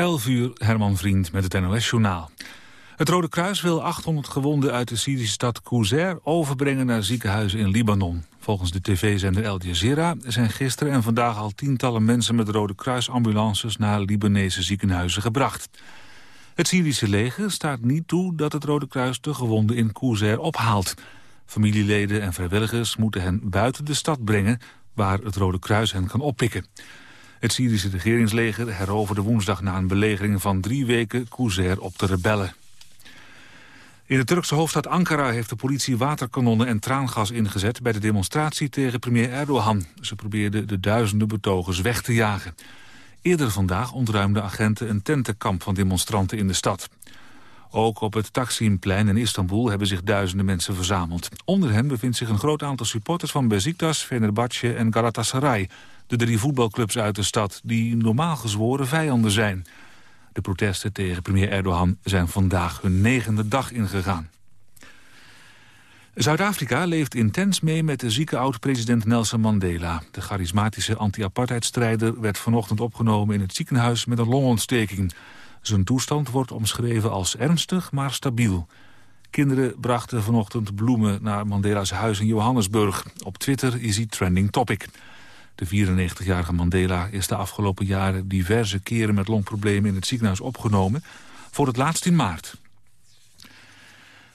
11 uur, Herman Vriend met het NOS-journaal. Het Rode Kruis wil 800 gewonden uit de Syrische stad Qusair overbrengen naar ziekenhuizen in Libanon. Volgens de tv-zender El Jazeera zijn gisteren en vandaag al tientallen mensen met Rode Kruisambulances naar Libanese ziekenhuizen gebracht. Het Syrische leger staat niet toe dat het Rode Kruis de gewonden in Qusair ophaalt. Familieleden en vrijwilligers moeten hen buiten de stad brengen waar het Rode Kruis hen kan oppikken. Het Syrische regeringsleger heroverde woensdag na een belegering van drie weken Qusair op de rebellen. In de Turkse hoofdstad Ankara heeft de politie waterkanonnen en traangas ingezet bij de demonstratie tegen premier Erdogan. Ze probeerden de duizenden betogers weg te jagen. Eerder vandaag ontruimden agenten een tentenkamp van demonstranten in de stad. Ook op het Taksimplein in Istanbul hebben zich duizenden mensen verzameld. Onder hen bevindt zich een groot aantal supporters van Besiktas, Fenerbahce en Galatasaray. De drie voetbalclubs uit de stad die normaal gezworen vijanden zijn. De protesten tegen premier Erdogan zijn vandaag hun negende dag ingegaan. Zuid-Afrika leeft intens mee met de zieke oud-president Nelson Mandela. De charismatische anti-apartheidstrijder werd vanochtend opgenomen in het ziekenhuis met een longontsteking. Zijn toestand wordt omschreven als ernstig, maar stabiel. Kinderen brachten vanochtend bloemen naar Mandela's huis in Johannesburg. Op Twitter is hij trending topic. De 94-jarige Mandela is de afgelopen jaren diverse keren met longproblemen in het ziekenhuis opgenomen. Voor het laatst in maart.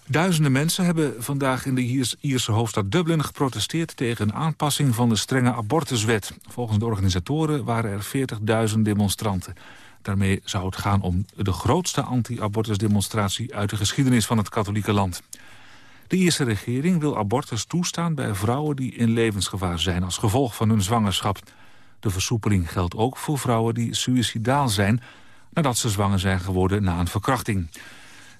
Duizenden mensen hebben vandaag in de Ierse hoofdstad Dublin geprotesteerd tegen een aanpassing van de strenge abortuswet. Volgens de organisatoren waren er 40.000 demonstranten. Daarmee zou het gaan om de grootste anti-abortusdemonstratie uit de geschiedenis van het katholieke land. De Ierse regering wil abortus toestaan bij vrouwen die in levensgevaar zijn als gevolg van hun zwangerschap. De versoepeling geldt ook voor vrouwen die suïcidaal zijn nadat ze zwanger zijn geworden na een verkrachting.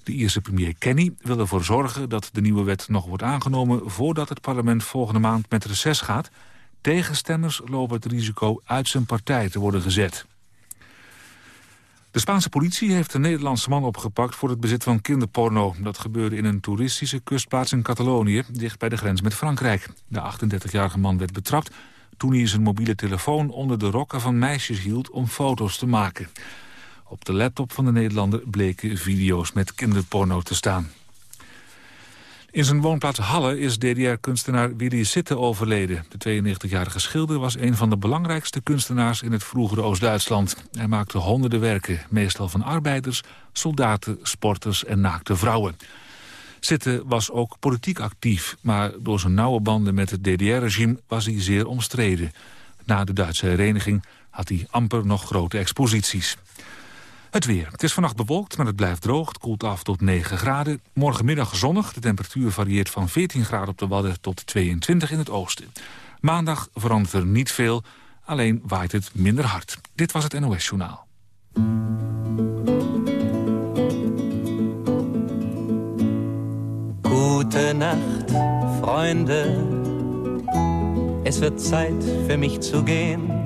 De Ierse premier Kenny wil ervoor zorgen dat de nieuwe wet nog wordt aangenomen voordat het parlement volgende maand met reces gaat. Tegenstemmers lopen het risico uit zijn partij te worden gezet. De Spaanse politie heeft een Nederlandse man opgepakt voor het bezit van kinderporno. Dat gebeurde in een toeristische kustplaats in Catalonië, dicht bij de grens met Frankrijk. De 38-jarige man werd betrapt toen hij zijn mobiele telefoon onder de rokken van meisjes hield om foto's te maken. Op de laptop van de Nederlander bleken video's met kinderporno te staan. In zijn woonplaats Halle is DDR-kunstenaar Willy Sitte overleden. De 92-jarige schilder was een van de belangrijkste kunstenaars in het vroegere Oost-Duitsland. Hij maakte honderden werken, meestal van arbeiders, soldaten, sporters en naakte vrouwen. Sitte was ook politiek actief, maar door zijn nauwe banden met het DDR-regime was hij zeer omstreden. Na de Duitse hereniging had hij amper nog grote exposities. Het weer. Het is vannacht bewolkt, maar het blijft droog. Het koelt af tot 9 graden. Morgenmiddag zonnig. De temperatuur varieert van 14 graden op de Wadden tot 22 in het oosten. Maandag verandert er niet veel, alleen waait het minder hard. Dit was het NOS Journaal. Gute Nacht, Freunde. Es wird Zeit für mich zu gehen.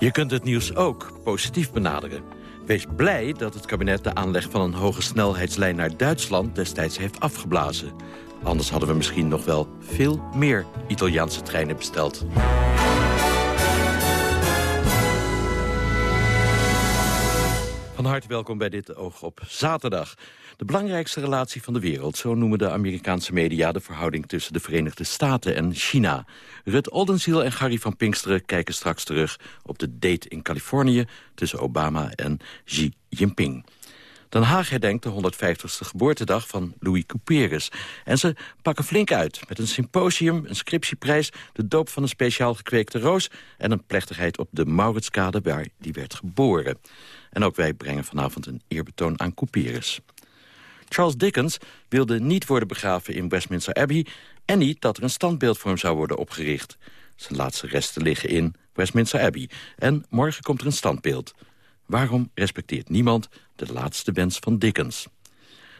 Je kunt het nieuws ook positief benaderen. Wees blij dat het kabinet de aanleg van een hoge snelheidslijn naar Duitsland destijds heeft afgeblazen. Anders hadden we misschien nog wel veel meer Italiaanse treinen besteld. Van harte welkom bij dit Oog op Zaterdag. De belangrijkste relatie van de wereld, zo noemen de Amerikaanse media... de verhouding tussen de Verenigde Staten en China. Rut Oldenziel en Gary van Pinksteren kijken straks terug... op de date in Californië tussen Obama en Xi Jinping. Den Haag herdenkt de 150ste geboortedag van Louis Couperus. En ze pakken flink uit met een symposium, een scriptieprijs... de doop van een speciaal gekweekte roos... en een plechtigheid op de Mauritskade waar die werd geboren. En ook wij brengen vanavond een eerbetoon aan Couperus. Charles Dickens wilde niet worden begraven in Westminster Abbey... en niet dat er een standbeeld voor hem zou worden opgericht. Zijn laatste resten liggen in Westminster Abbey. En morgen komt er een standbeeld. Waarom respecteert niemand de laatste wens van Dickens?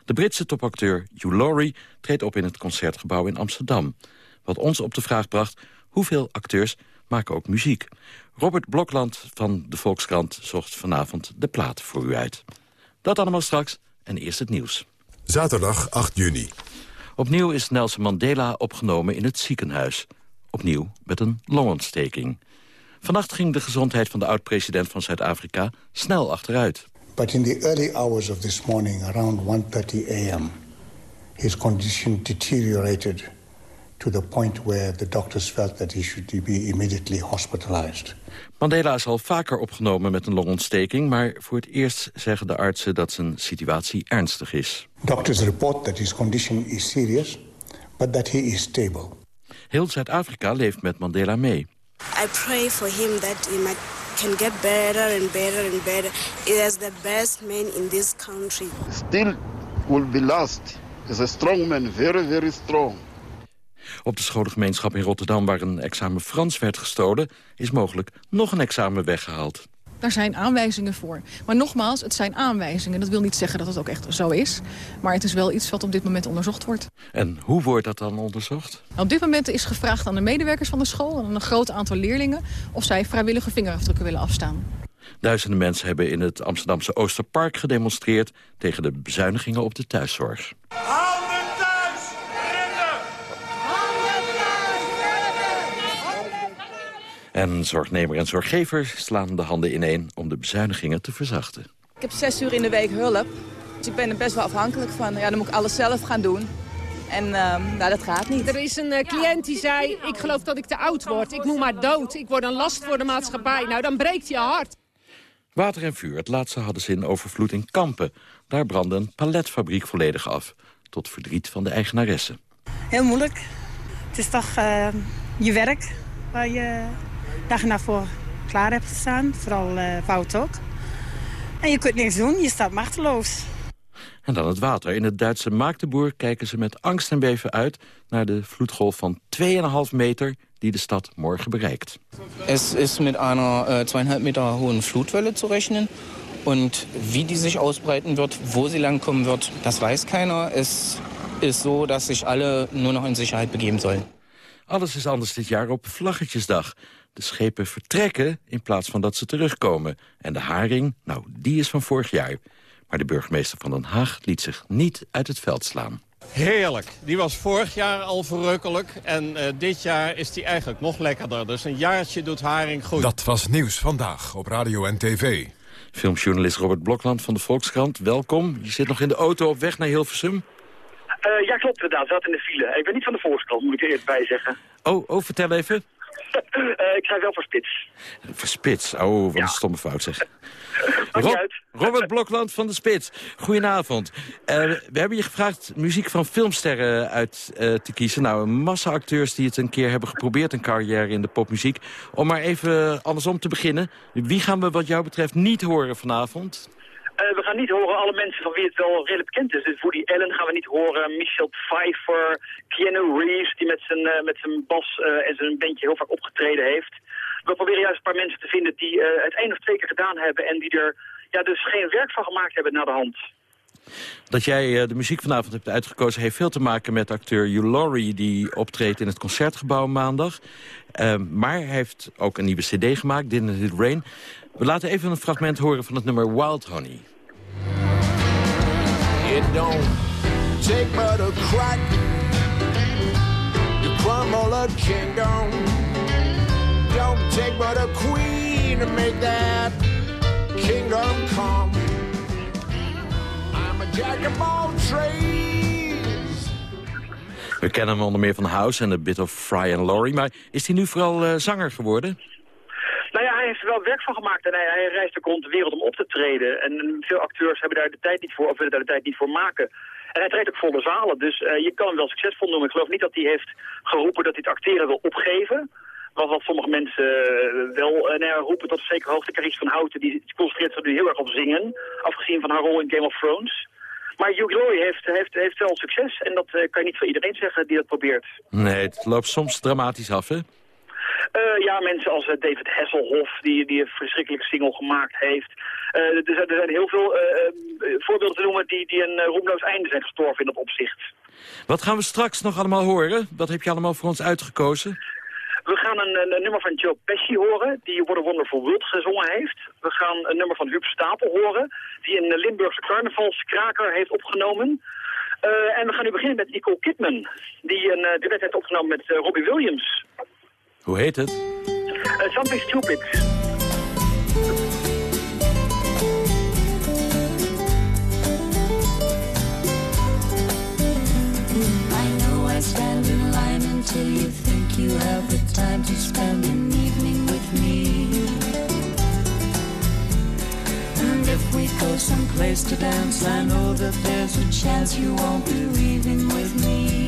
De Britse topacteur Hugh Laurie treedt op in het Concertgebouw in Amsterdam. Wat ons op de vraag bracht, hoeveel acteurs maken ook muziek? Robert Blokland van de Volkskrant zocht vanavond de plaat voor u uit. Dat allemaal straks en eerst het nieuws. Zaterdag 8 juni. Opnieuw is Nelson Mandela opgenomen in het ziekenhuis. Opnieuw met een longontsteking. Vannacht ging de gezondheid van de oud-president van Zuid-Afrika snel achteruit. But in the early hours of this morning, around 1.30 a.m., his condition deteriorated to the point where the doctors felt that he should be immediately hospitalized. Mandela is al vaker opgenomen met een longontsteking... maar voor het eerst zeggen de artsen dat zijn situatie ernstig is. Doctors report that his condition is serious, but that he is stable. Heel Zuid-Afrika leeft met Mandela mee. I pray for him that he might can get better and better and better. He is the best man in this country. Still will be lost. Is a strong man, very, very strong. Op de scholengemeenschap in Rotterdam waar een examen Frans werd gestolen... is mogelijk nog een examen weggehaald. Daar zijn aanwijzingen voor. Maar nogmaals, het zijn aanwijzingen. Dat wil niet zeggen dat het ook echt zo is. Maar het is wel iets wat op dit moment onderzocht wordt. En hoe wordt dat dan onderzocht? Op dit moment is gevraagd aan de medewerkers van de school... en aan een groot aantal leerlingen... of zij vrijwillige vingerafdrukken willen afstaan. Duizenden mensen hebben in het Amsterdamse Oosterpark gedemonstreerd... tegen de bezuinigingen op de thuiszorg. En zorgnemer en zorggever slaan de handen ineen om de bezuinigingen te verzachten. Ik heb zes uur in de week hulp, dus ik ben er best wel afhankelijk van. Ja, dan moet ik alles zelf gaan doen. En uh, nou, dat gaat niet. Er is een uh, cliënt die zei, ik geloof dat ik te oud word. Ik moet maar dood. Ik word een last voor de maatschappij. Nou, dan breekt je hart. Water en vuur, het laatste hadden ze in overvloed in Kampen. Daar brandde een paletfabriek volledig af. Tot verdriet van de eigenaresse. Heel moeilijk. Het is toch uh, je werk waar je dag en nacht voor klaar hebt staan. Vooral uh, fout ook. En je kunt niks doen, je staat machteloos. En dan het water. In het Duitse Maagdenboer kijken ze met angst en beven uit... naar de vloedgolf van 2,5 meter die de stad morgen bereikt. Es is met een 2,5 meter hohe Flutwelle zu rechnen. Und wie die sich ausbreiten wird, wo sie langkommen wird, das weiß keiner. Es ist so, dass sich alle nur noch in Sicherheit begeben sollen. Alles is anders dit jaar op Vlaggetjesdag. De schepen vertrekken in plaats van dat ze terugkomen. En de haring, nou, die is van vorig jaar. Maar de burgemeester van Den Haag liet zich niet uit het veld slaan. Heerlijk. Die was vorig jaar al verrukkelijk. En uh, dit jaar is die eigenlijk nog lekkerder. Dus een jaartje doet haring goed. Dat was Nieuws Vandaag op Radio en TV. Filmjournalist Robert Blokland van de Volkskrant, welkom. Je zit nog in de auto op weg naar Hilversum. Uh, ja, klopt inderdaad. Zat in de file. Ik ben niet van de Volkskrant, moet ik er eerst bij zeggen. Oh, oh vertel even. Uh, ik schrijf wel voor Spits. Voor Spits? Oh, wat ja. een stomme fout zeg. Rob, Robert Blokland van de Spits. Goedenavond. Uh, we hebben je gevraagd muziek van filmsterren uit uh, te kiezen. Nou, een massa acteurs die het een keer hebben geprobeerd... een carrière in de popmuziek. Om maar even andersom te beginnen. Wie gaan we wat jou betreft niet horen vanavond? Uh, we gaan niet horen alle mensen van wie het wel redelijk bekend is. Dus Woody Allen gaan we niet horen, Michelle Pfeiffer, Keanu Reeves... die met zijn, uh, met zijn bas uh, en zijn bandje heel vaak opgetreden heeft. We proberen juist een paar mensen te vinden die het één of twee keer gedaan hebben... en die er ja, dus geen werk van gemaakt hebben naar de hand. Dat jij de muziek vanavond hebt uitgekozen heeft veel te maken met acteur Hugh Laurie... die optreedt in het Concertgebouw maandag. maar hij heeft ook een nieuwe cd gemaakt, Didn't It Rain... We laten even een fragment horen van het nummer Wild Honey. It don't take but a crack to crumble a kingdom. Don't take but a queen to make that kingdom come. I'm a jack of all trades. We kennen hem onder meer van House en A Bit of Fry and Laurie. Maar is hij nu vooral uh, zanger geworden? Heeft er wel werk van gemaakt en hij, reist ook rond de wereld om op te treden. En veel acteurs hebben daar de tijd niet voor, of willen daar de tijd niet voor maken. En hij treedt ook volle zalen, dus uh, je kan hem wel succesvol noemen. Ik geloof niet dat hij heeft geroepen dat hij het acteren wil opgeven. Wat, wat sommige mensen uh, wel uh, nou, roepen tot zeker hoogte. Carice van Houten, die concentreert zich nu heel erg op zingen. Afgezien van haar rol in Game of Thrones. Maar Hugh Laurie heeft, heeft, heeft wel succes. En dat kan je niet voor iedereen zeggen die dat probeert. Nee, het loopt soms dramatisch af, hè? Uh, ja, mensen als uh, David Hasselhoff, die, die een verschrikkelijke single gemaakt heeft. Uh, er, zijn, er, zijn, heel veel voorbeelden te noemen die, die een roemloos einde zijn gestorven in dat opzicht. Wat gaan we straks nog allemaal horen? Wat heb je allemaal voor ons uitgekozen? We gaan een, een, nummer van Joe Pesci horen, die What a Wonderful World gezongen heeft. We gaan een nummer van Huub Stapel horen, die een Limburgse carnavalskraker heeft opgenomen. Uh, en we gaan nu beginnen met Nicole Kidman, die een uh, duet heeft opgenomen met uh, Robbie Williams. Hoe heet het? Eh, something Stupid. I know I stand in line until you think you have the time to spend an evening with me. And if we go someplace to dance, I know that there's a chance you won't be leaving with me.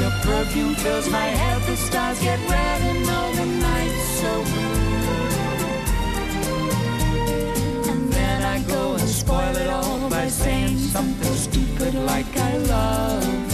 your perfume fills my head, the stars get red and all the nights so blue. And then I go and spoil it all by saying something stupid like I love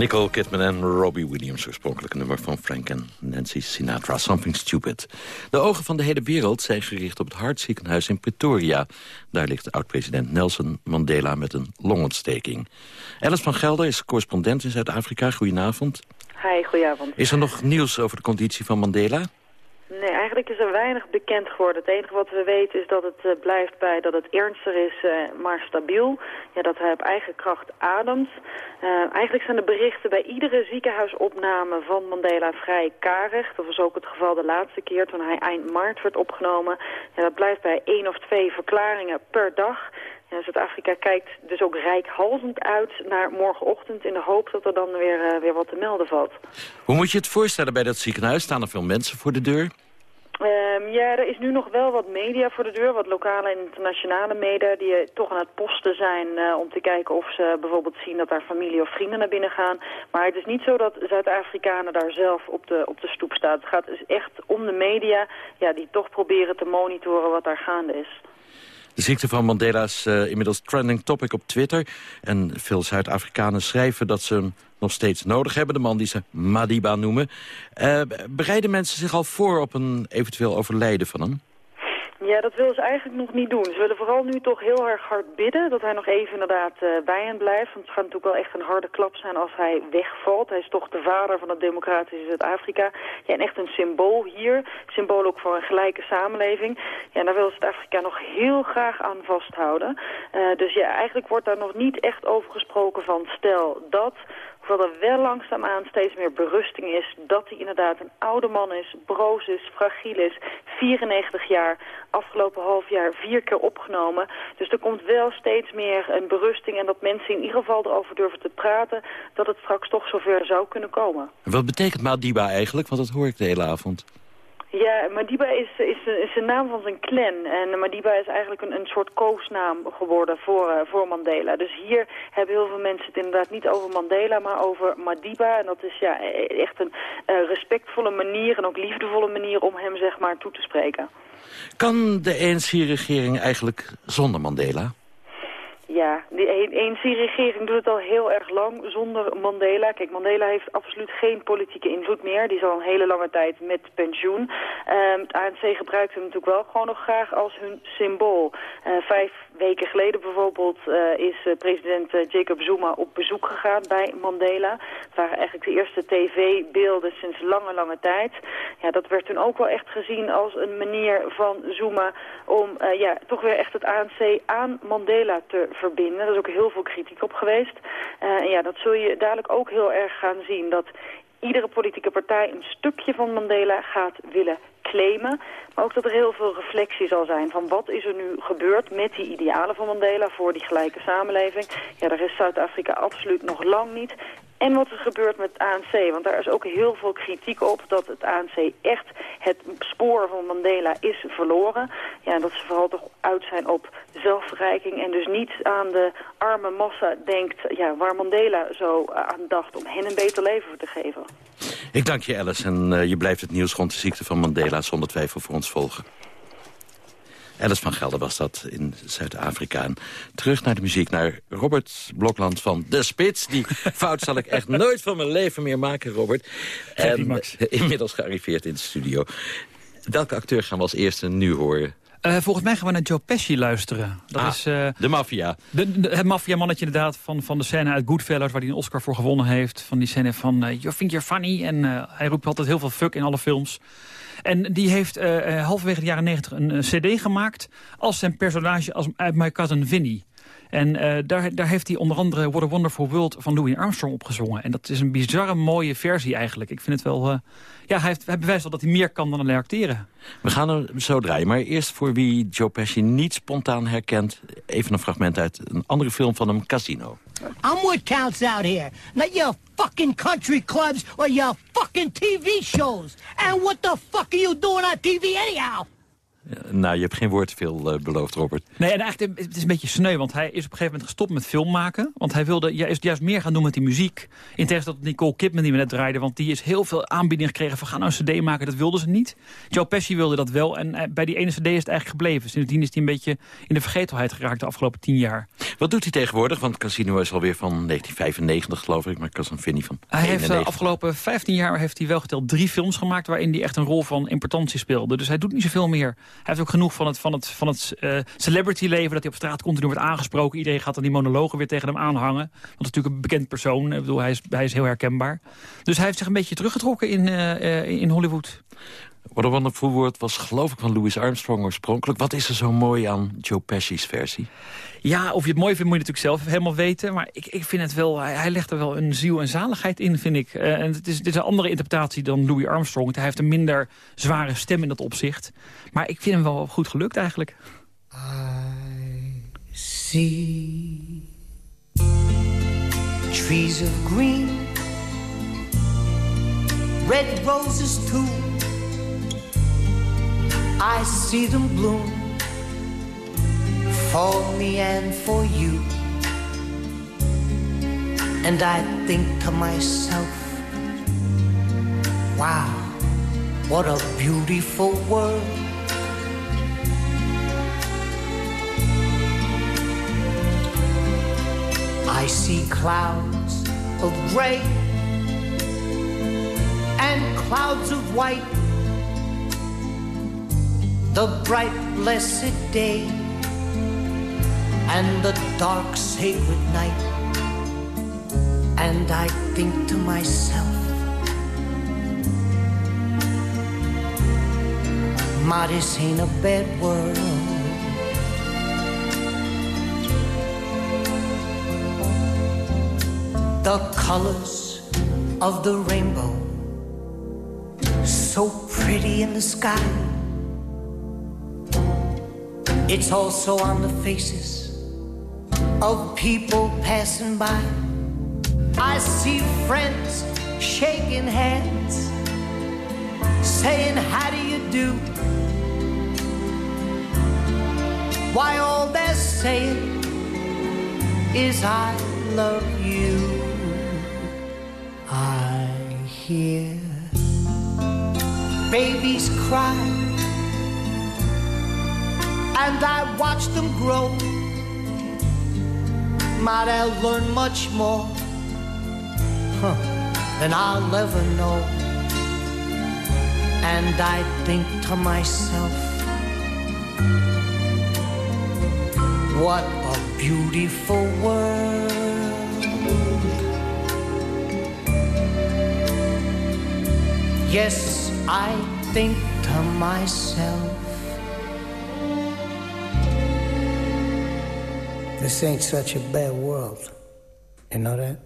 Nicole Kidman en Robbie Williams, oorspronkelijke nummer van Frank en Nancy Sinatra, Something Stupid. De ogen van de hele wereld zijn gericht op het hartziekenhuis in Pretoria. Daar ligt oud-president Nelson Mandela met een longontsteking. Alice van Gelder is correspondent in Zuid-Afrika. Goedenavond. Hi, goedenavond. Is er nog nieuws over de conditie van Mandela? Nee, eigenlijk is er weinig bekend geworden. Het enige wat we weten is dat het eh, blijft bij dat het ernstig is, eh, maar stabiel. Ja, dat hij op eigen kracht ademt. Eh, eigenlijk zijn de berichten bij iedere ziekenhuisopname van Mandela vrij karig. Dat was ook het geval de laatste keer toen hij eind maart werd opgenomen. Ja, dat blijft bij één of twee verklaringen per dag. Ja, Zuid-Afrika kijkt dus ook rijkhalzend uit naar morgenochtend... in de hoop dat er dan weer, eh, weer wat te melden valt. Hoe moet je het voorstellen bij dat ziekenhuis? Staan er veel mensen voor de deur? Ehm, ja, er is nu nog wel wat media voor de deur, wat lokale en internationale media... die eh, toch aan het posten zijn eh, om te kijken of ze bijvoorbeeld zien dat daar familie of vrienden naar binnen gaan. Maar het is niet zo dat Zuid-Afrikanen daar zelf op de, op de stoep staan. Het gaat dus echt om de media ja, die toch proberen te monitoren wat daar gaande is. De ziekte van Mandela is uh, inmiddels trending topic op Twitter. En veel Zuid-Afrikanen schrijven dat ze hem nog steeds nodig hebben. De man die ze Madiba noemen. Uh, bereiden mensen zich al voor op een eventueel overlijden van hem? Ja, dat willen ze eigenlijk nog niet doen. Ze willen vooral nu toch heel erg hard bidden dat hij nog even inderdaad uh, bij hen blijft. Want het gaat natuurlijk wel echt een harde klap zijn als hij wegvalt. Hij is toch de vader van het democratische Zuid-Afrika. Ja, en echt een symbool hier. Symbool ook voor een gelijke samenleving. Ja, en daar wil Zuid-Afrika nog heel graag aan vasthouden. Uh, dus ja, eigenlijk wordt daar nog niet echt over gesproken van stel dat Terwijl er wel langzaamaan steeds meer berusting is dat hij inderdaad een oude man is, broos is, fragiel is, 94 jaar, afgelopen half jaar vier keer opgenomen. Dus er komt wel steeds meer een berusting en dat mensen in ieder geval erover durven te praten dat het straks toch zover zou kunnen komen. Wat betekent Madiba eigenlijk? Want dat hoor ik de hele avond. Ja, Madiba is, is, is de naam van zijn clan. En Madiba is eigenlijk een, een soort koosnaam geworden voor, uh, voor Mandela. Dus hier hebben heel veel mensen het inderdaad niet over Mandela, maar over Madiba. En dat is ja, echt een uh, respectvolle manier en ook liefdevolle manier om hem zeg maar toe te spreken. Kan de ANC-regering eigenlijk zonder Mandela? Ja, die ANC-regering doet het al heel erg lang zonder Mandela. Kijk, Mandela heeft absoluut geen politieke invloed meer. Die is al een hele lange tijd met pensioen. Um, het ANC gebruikt hem natuurlijk wel gewoon nog graag als hun symbool. Uh, vijf weken geleden bijvoorbeeld uh, is uh, president uh, Jacob Zuma op bezoek gegaan bij Mandela. Het waren eigenlijk de eerste tv-beelden sinds lange, lange tijd. Ja, dat werd toen ook wel echt gezien als een manier van Zuma om ja, toch weer echt het ANC aan Mandela te verbinden. Er is ook heel veel kritiek op geweest. en ja, dat zul je dadelijk ook heel erg gaan zien. Dat iedere politieke partij een stukje van Mandela gaat willen claimen. Maar ook dat er heel veel reflectie zal zijn van wat is er nu gebeurd met die idealen van Mandela voor die gelijke samenleving. Ja, daar is Zuid-Afrika absoluut nog lang niet. En wat er gebeurt met het ANC, want daar is ook heel veel kritiek op dat het ANC echt het spoor van Mandela is verloren. Ja, dat ze vooral toch uit zijn op zelfverrijking en dus niet aan de arme massa denkt ja, waar Mandela zo aan dacht om hen een beter leven te geven. Ik dank je Alice en uh, je blijft het nieuws rond de ziekte van Mandela zonder twijfel voor ons volgen. Alice van Gelder was dat in Zuid-Afrika. Terug naar de muziek, naar Robert Blokland van De Spits. Die fout zal ik echt nooit van mijn leven meer maken, Robert. En Max. inmiddels gearriveerd in de studio. Welke acteur gaan we als eerste nu horen? Uh, volgens mij gaan we naar Joe Pesci luisteren. Dat Ah, is, uh, de maffia. de, de- het maffiamannetje inderdaad van, van de scène uit Goodfellas... waar hij een Oscar voor gewonnen heeft. Van die scène van uh, You think you're funny. En hij roept altijd heel veel fuck in alle films. En die heeft halverwege de jaren negentig een, een cd gemaakt... als zijn personage als, uit My Cousin Vinny. En uh, daar, daar heeft hij onder andere What a Wonderful World van Louis Armstrong opgezongen. En dat is een bizarre mooie versie eigenlijk. Ik vind het wel... Uh, ja, hij, heeft, hij bewijst wel dat hij meer kan dan alleen acteren. We gaan hem zo draaien, maar eerst voor wie Joe Pesci niet spontaan herkent... even een fragment uit een andere film van hem, Casino. I'm what counts out here. Not your fucking country clubs or your fucking TV shows. And what the fuck are you doing on TV anyhow? Nou, je hebt geen woord veel uh, beloofd, Robert. Nee, en eigenlijk het is een beetje sneu, want hij is op een gegeven moment gestopt met film maken. Want hij wilde juist, juist meer gaan doen met die muziek. In tegenstelling tot Nicole Kidman die we net draaiden. Want die is heel veel aanbiedingen gekregen van gaan nou een cd maken. Dat wilden ze niet. Joe Pesci wilde dat wel. En uh, bij die ene cd is het eigenlijk gebleven. Sindsdien is hij een beetje in de vergetelheid geraakt de afgelopen tien jaar. Wat doet hij tegenwoordig? Want Casino is alweer van 1995, geloof ik. Maar Cousin Vinny van Hij heeft de afgelopen 15 jaar heeft hij wel geteld drie films gemaakt... waarin hij echt een rol van importantie speelde. Dus hij doet niet zoveel meer. Heeft ook genoeg van het, van het, van het uh, celebrity leven... dat hij op straat continu wordt aangesproken. Iedereen gaat dan die monologen weer tegen hem aanhangen. Want is natuurlijk een bekend persoon. Ik bedoel, hij, is, hij is heel herkenbaar. Dus hij heeft zich een beetje teruggetrokken in, uh, in Hollywood. What a Wonderful World was geloof ik van Louis Armstrong oorspronkelijk. Wat is er zo mooi aan Joe Pesci's versie? Ja, of je het mooi vindt moet je natuurlijk zelf helemaal weten. Maar ik, ik vind het wel, hij, legt er wel een ziel en zaligheid in, vind ik. Uh, en het is, is een andere interpretatie dan Louis Armstrong. Hij heeft een minder zware stem in dat opzicht. Maar ik vind hem wel goed gelukt eigenlijk. I see trees of green, red roses too. I see them bloom for me and for you. And I think to myself, wow, what a beautiful world. I see clouds of gray and clouds of white the bright blessed day and the dark sacred night and I think to myself this ain't a bad world the colors of the rainbow, so pretty in the sky. It's also on the faces of people passing by. I see friends shaking hands, saying, How do you do? Why, all they're saying is, I love you. I hear babies cry, and I watch them grow. Might I learn much more huh, than I'll ever know. And I think to myself, what a beautiful world. Yes, I think to myself, this ain't such a bad world. You know that?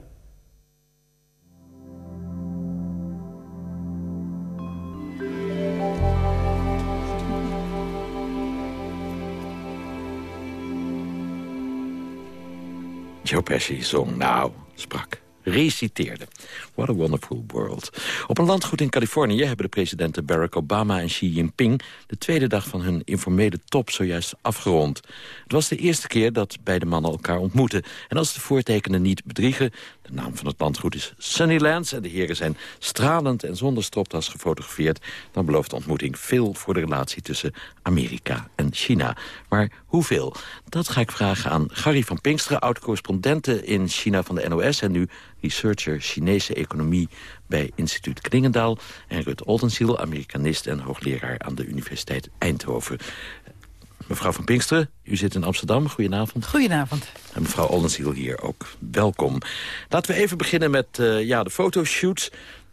Joe Pesci zong nou, sprak, reciteerde. What a wonderful world. Op een landgoed in Californië hebben de presidenten Barack Obama en Xi Jinping... de tweede dag van hun informele top zojuist afgerond. Het was de eerste keer dat beide mannen elkaar ontmoeten. En als de voortekenen niet bedriegen... de naam van het landgoed is Sunnylands... en de heren zijn stralend en zonder stropdas gefotografeerd... dan belooft de ontmoeting veel voor de relatie tussen Amerika en China. Maar hoeveel? Dat ga ik vragen aan Gary van Pinksteren... oud-correspondente in China van de NOS... en nu researcher Chinese economie bij instituut Klingendaal... en Rut Oldenziel, Amerikanist en hoogleraar aan de Universiteit Eindhoven. Mevrouw van Pinksteren, u zit in Amsterdam. Goedenavond. Goedenavond. En mevrouw Oldenziel hier ook. Welkom. Laten we even beginnen met uh, ja, de fotoshoots.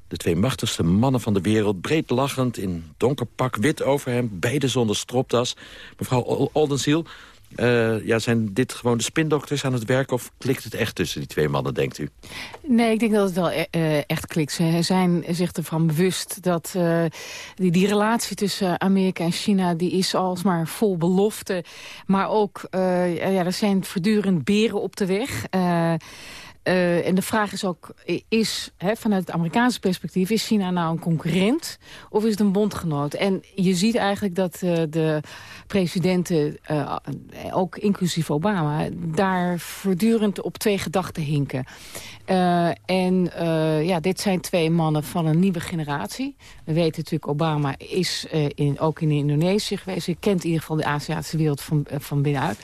De twee machtigste mannen van de wereld, breed lachend... in donker pak, wit over hem, beide zonder stropdas. Mevrouw Oldenziel, uh, ja, zijn dit gewoon de spindokters aan het werk... of klikt het echt tussen die twee mannen, denkt u? Nee, ik denk dat het wel uh, echt klikt. Ze zijn zich ervan bewust dat uh, die, die relatie tussen Amerika en China... die is alsmaar vol belofte. Maar ook, ja, er zijn voortdurend beren op de weg... Uh, en de vraag is ook, is vanuit het Amerikaanse perspectief... is China nou een concurrent of is het een bondgenoot? En je ziet eigenlijk dat uh, de presidenten, uh, ook inclusief Obama... daar voortdurend op twee gedachten hinken. en ja, dit zijn twee mannen van een nieuwe generatie. We weten natuurlijk, Obama is in, ook in Indonesië geweest. Hij kent in ieder geval de Aziatische wereld van, van binnenuit.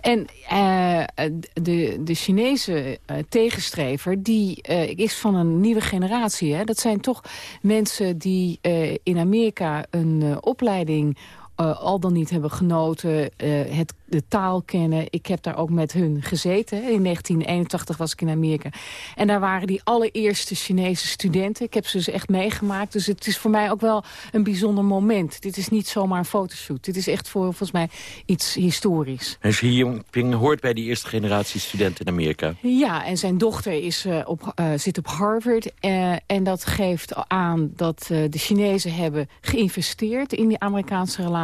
En de, de Chinese tegenstrever, die uh, is van een nieuwe generatie. Hè? Dat zijn toch mensen die uh, in Amerika een uh, opleiding al dan niet hebben genoten, het de taal kennen. Ik heb daar ook met hun gezeten. In 1981 was ik in Amerika. En daar waren die allereerste Chinese studenten. Ik heb ze dus echt meegemaakt. Dus het is voor mij ook wel een bijzonder moment. Dit is niet zomaar een fotoshoot. Dit is echt voor, volgens mij iets historisch. En Xi Jinping hoort bij die eerste generatie studenten in Amerika. Ja, en zijn dochter is, uh, op, zit op Harvard. En dat geeft aan dat de Chinezen hebben geïnvesteerd in die Amerikaanse relatie.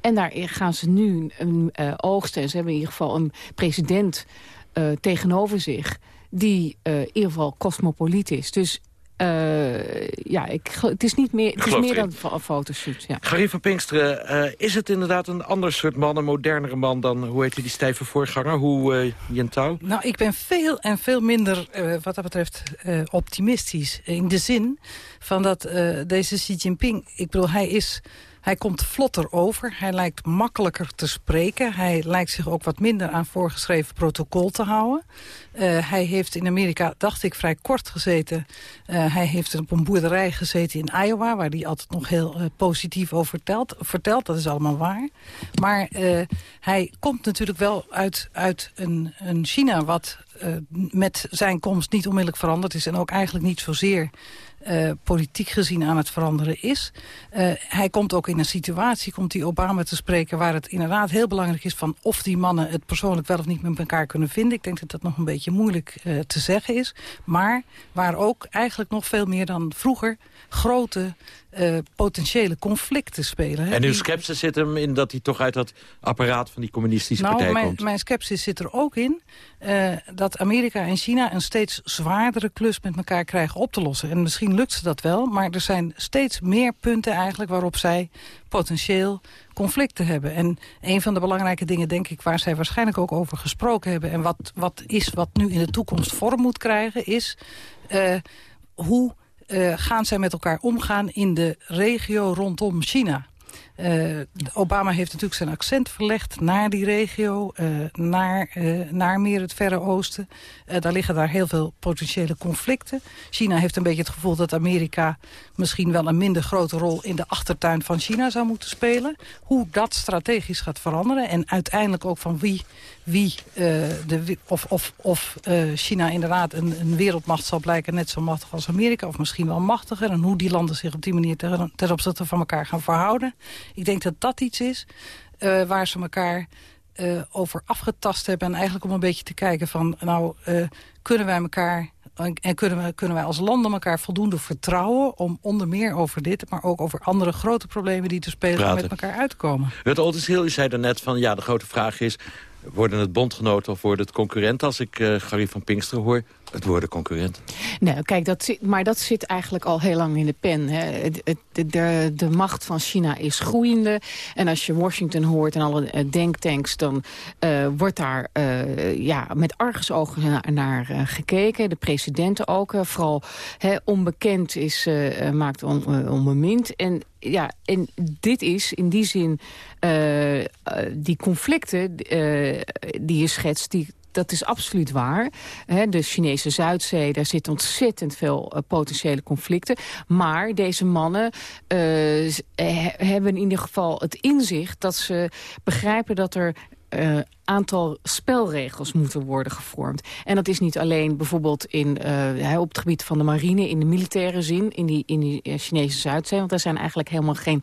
En daar gaan ze nu een oogsten. En ze hebben in ieder geval een president uh, tegenover zich... die uh, in ieder geval cosmopoliet is. Dus uh, ja, ik, het is, niet meer, het is meer dan een fotoshoot. Ja. Gary van Pinksteren, uh, is het inderdaad een ander soort man, een modernere man dan, hoe heet die stijve voorganger, hoe uh, Jentouw? Nou, ik ben veel en veel minder, wat dat betreft, optimistisch. In de zin van dat deze Xi Jinping, ik bedoel, hij is hij komt vlotter over. Hij lijkt makkelijker te spreken. Hij lijkt zich ook wat minder aan voorgeschreven protocol te houden. Uh, hij heeft in Amerika, dacht ik, vrij kort gezeten. Uh, hij heeft op een boerderij gezeten in Iowa... waar hij altijd nog heel uh, positief over vertelt. vertelt. Dat is allemaal waar. Maar hij komt natuurlijk wel uit, uit een, een China... wat met zijn komst niet onmiddellijk veranderd is... en ook eigenlijk niet zozeer uh, politiek gezien aan het veranderen is. Uh, hij komt ook in een situatie, komt die Obama te spreken... waar het inderdaad heel belangrijk is van of die mannen het persoonlijk wel of niet met elkaar kunnen vinden. Ik denk dat dat nog een beetje moeilijk uh, te zeggen is. Maar waar ook eigenlijk nog veel meer dan vroeger grote potentiële conflicten spelen. Hè? En uw sceptisch zit hem in dat hij toch uit dat apparaat van die communistische nou, partij mijn, komt? mijn sceptisch zit er ook in dat Amerika en China een steeds zwaardere klus met elkaar krijgen op te lossen. En misschien lukt ze dat wel, maar er zijn steeds meer punten eigenlijk waarop zij potentieel conflicten hebben. En een van de belangrijke dingen, denk ik, waar zij waarschijnlijk ook over gesproken hebben... en wat, wat is wat nu in de toekomst vorm moet krijgen, is uh, hoe uh, gaan zij met elkaar omgaan in de regio rondom China. Uh, Obama heeft natuurlijk zijn accent verlegd naar die regio, uh, naar, uh, naar meer het Verre Oosten. daar liggen daar heel veel potentiële conflicten. China heeft een beetje het gevoel dat Amerika misschien wel een minder grote rol in de achtertuin van China zou moeten spelen. Hoe dat strategisch gaat veranderen en uiteindelijk ook van wie, wie de, of, of, of China inderdaad een, een wereldmacht zal blijken net zo machtig als Amerika of misschien wel machtiger. En hoe die landen zich op die manier ten, ten opzichte van elkaar gaan verhouden. Ik denk dat dat iets is uh, waar ze elkaar uh, over afgetast hebben. En eigenlijk om een beetje te kijken van, nou, uh, kunnen wij elkaar... En kunnen, we, kunnen wij als landen elkaar voldoende vertrouwen... om onder meer over dit, maar ook over andere grote problemen... die te spelen Praten. met elkaar uitkomen. Het Oldenschil, u zei daarnet van, ja, de grote vraag is... worden het bondgenoten of worden het concurrenten? Als ik uh, Gary van Pinkster hoor, het worden concurrenten. Nou, kijk, dat zit, maar dat zit eigenlijk al heel lang in de pen. Hè. Het, de, de macht van China is groeiende. En als je Washington hoort en alle uh, denktanks... dan uh, wordt daar uh, ja, met argusogen naar, naar gekeken. De presidenten ook. vooral hè, onbekend is, maakt on, onbemind. En ja, en dit is in die zin... die conflicten die je schetst... die dat is absoluut waar. de Chinese Zuidzee, daar zit ontzettend veel uh, potentiële conflicten. Maar deze mannen uh, hebben in ieder geval het inzicht dat ze begrijpen dat er aantal spelregels moeten worden gevormd. En dat is niet alleen bijvoorbeeld in, uh, op het gebied van de marine... in de militaire zin, in die, in die Chinese Zuidzee... want daar zijn eigenlijk helemaal geen,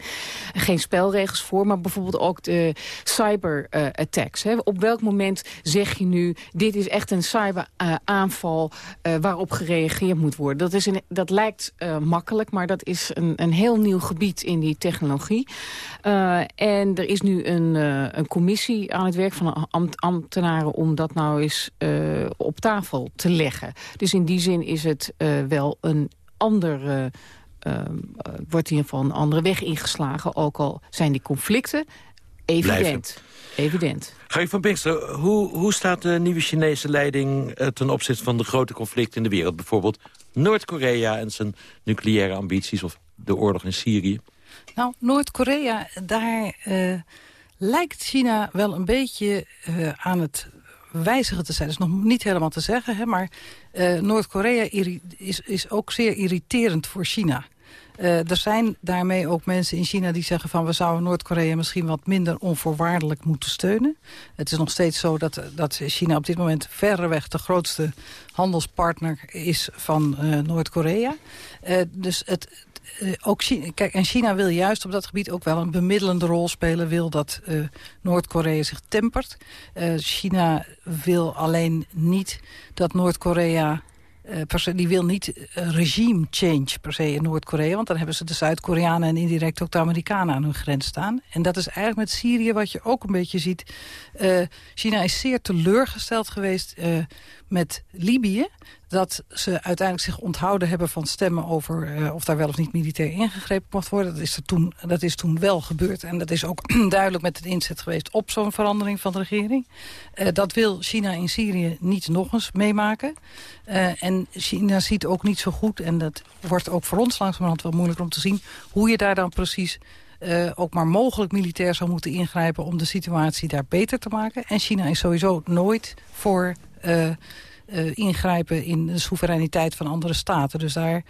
geen spelregels voor... maar bijvoorbeeld ook de cyberattacks. Uh, op welk moment zeg je nu... dit is echt een cyberaanval uh, waarop gereageerd moet worden? Dat, is een, dat lijkt makkelijk, maar dat is een, een heel nieuw gebied in die technologie. en er is nu een, een commissie aan het werk van ambt, ambtenaren om dat nou eens uh, op tafel te leggen. Dus in die zin is het uh, wel een andere... Uh, wordt in ieder geval een andere weg ingeslagen. Ook al zijn die conflicten evident. evident. Gary van Pinkster, hoe, hoe staat de nieuwe Chinese leiding... ten opzichte van de grote conflicten in de wereld? Bijvoorbeeld Noord-Korea en zijn nucleaire ambities... of de oorlog in Syrië? Nou, Noord-Korea, daar lijkt China wel een beetje uh, aan het wijzigen te zijn. Dat is nog niet helemaal te zeggen, hè, maar uh, Noord-Korea is, is ook zeer irriterend voor China. Uh, er zijn daarmee ook mensen in China die zeggen van... we zouden Noord-Korea misschien wat minder onvoorwaardelijk moeten steunen. Het is nog steeds zo dat, dat China op dit moment verreweg de grootste handelspartner is van uh, Noord-Korea. Uh, dus het, ook China, kijk, en China wil juist op dat gebied ook wel een bemiddelende rol spelen. Wil dat Noord-Korea zich tempert. China wil alleen niet dat Noord-Korea... Uh, die wil niet regime change per se in Noord-Korea. Want dan hebben ze de Zuid-Koreanen en indirect ook de Amerikanen aan hun grens staan. En dat is eigenlijk met Syrië wat je ook een beetje ziet. Uh, China is zeer teleurgesteld geweest met Libië dat ze uiteindelijk zich onthouden hebben van stemmen over uh, of daar wel of niet militair ingegrepen mocht worden. Dat is, er toen, dat is toen wel gebeurd. En dat is ook duidelijk met het inzet geweest op zo'n verandering van de regering. Uh, dat wil China in Syrië niet nog eens meemaken. Uh, en China ziet ook niet zo goed, en dat wordt ook voor ons langzamerhand wel moeilijker om te zien, hoe je daar dan precies ook maar mogelijk militair zou moeten ingrijpen om de situatie daar beter te maken. En China is sowieso nooit voor ingrijpen in de soevereiniteit van andere staten. Dus daar,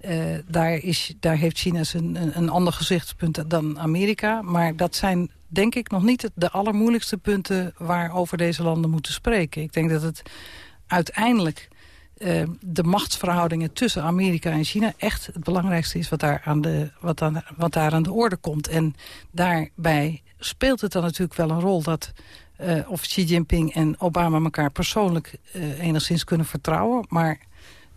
uh, daar, is, daar heeft China een, een, ander gezichtspunt dan Amerika. Maar dat zijn denk ik nog niet de allermoeilijkste punten waarover deze landen moeten spreken. Ik denk dat het uiteindelijk eh, de machtsverhoudingen tussen Amerika en China... echt het belangrijkste is wat daar, aan de, wat aan, wat daar aan de orde komt. En daarbij speelt het dan natuurlijk wel een rol dat... Uh, of Xi Jinping en Obama elkaar persoonlijk uh, enigszins kunnen vertrouwen. Maar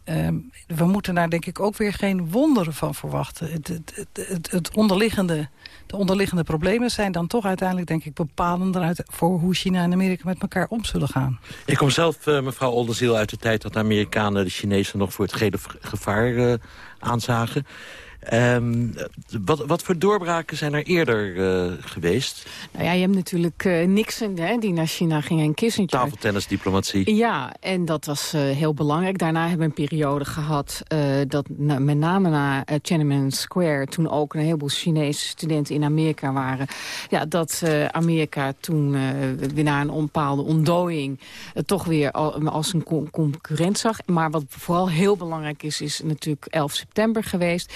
uh, we moeten daar denk ik ook weer geen wonderen van verwachten. Het, het, het, onderliggende, de onderliggende problemen zijn dan toch uiteindelijk denk ik bepalender uit voor hoe China en Amerika met elkaar om zullen gaan. Ik kom zelf, uh, mevrouw Oldenziel, uit de tijd dat de Amerikanen de Chinezen nog voor het gele gevaar aanzagen. Um, wat, wat voor doorbraken zijn er eerder uh, geweest? Nou ja, je hebt natuurlijk uh, Nixon, hè, die naar China ging en Kissinger. Tafeltennisdiplomatie. Ja, en dat was uh, heel belangrijk. Daarna hebben we een periode gehad, dat met name na Tiananmen Square... toen ook een heleboel Chinese studenten in Amerika waren... Ja, dat Amerika toen weer na een onbepaalde ontdooiing... toch weer als een con concurrent zag. Maar wat vooral heel belangrijk is, is natuurlijk 11 geweest...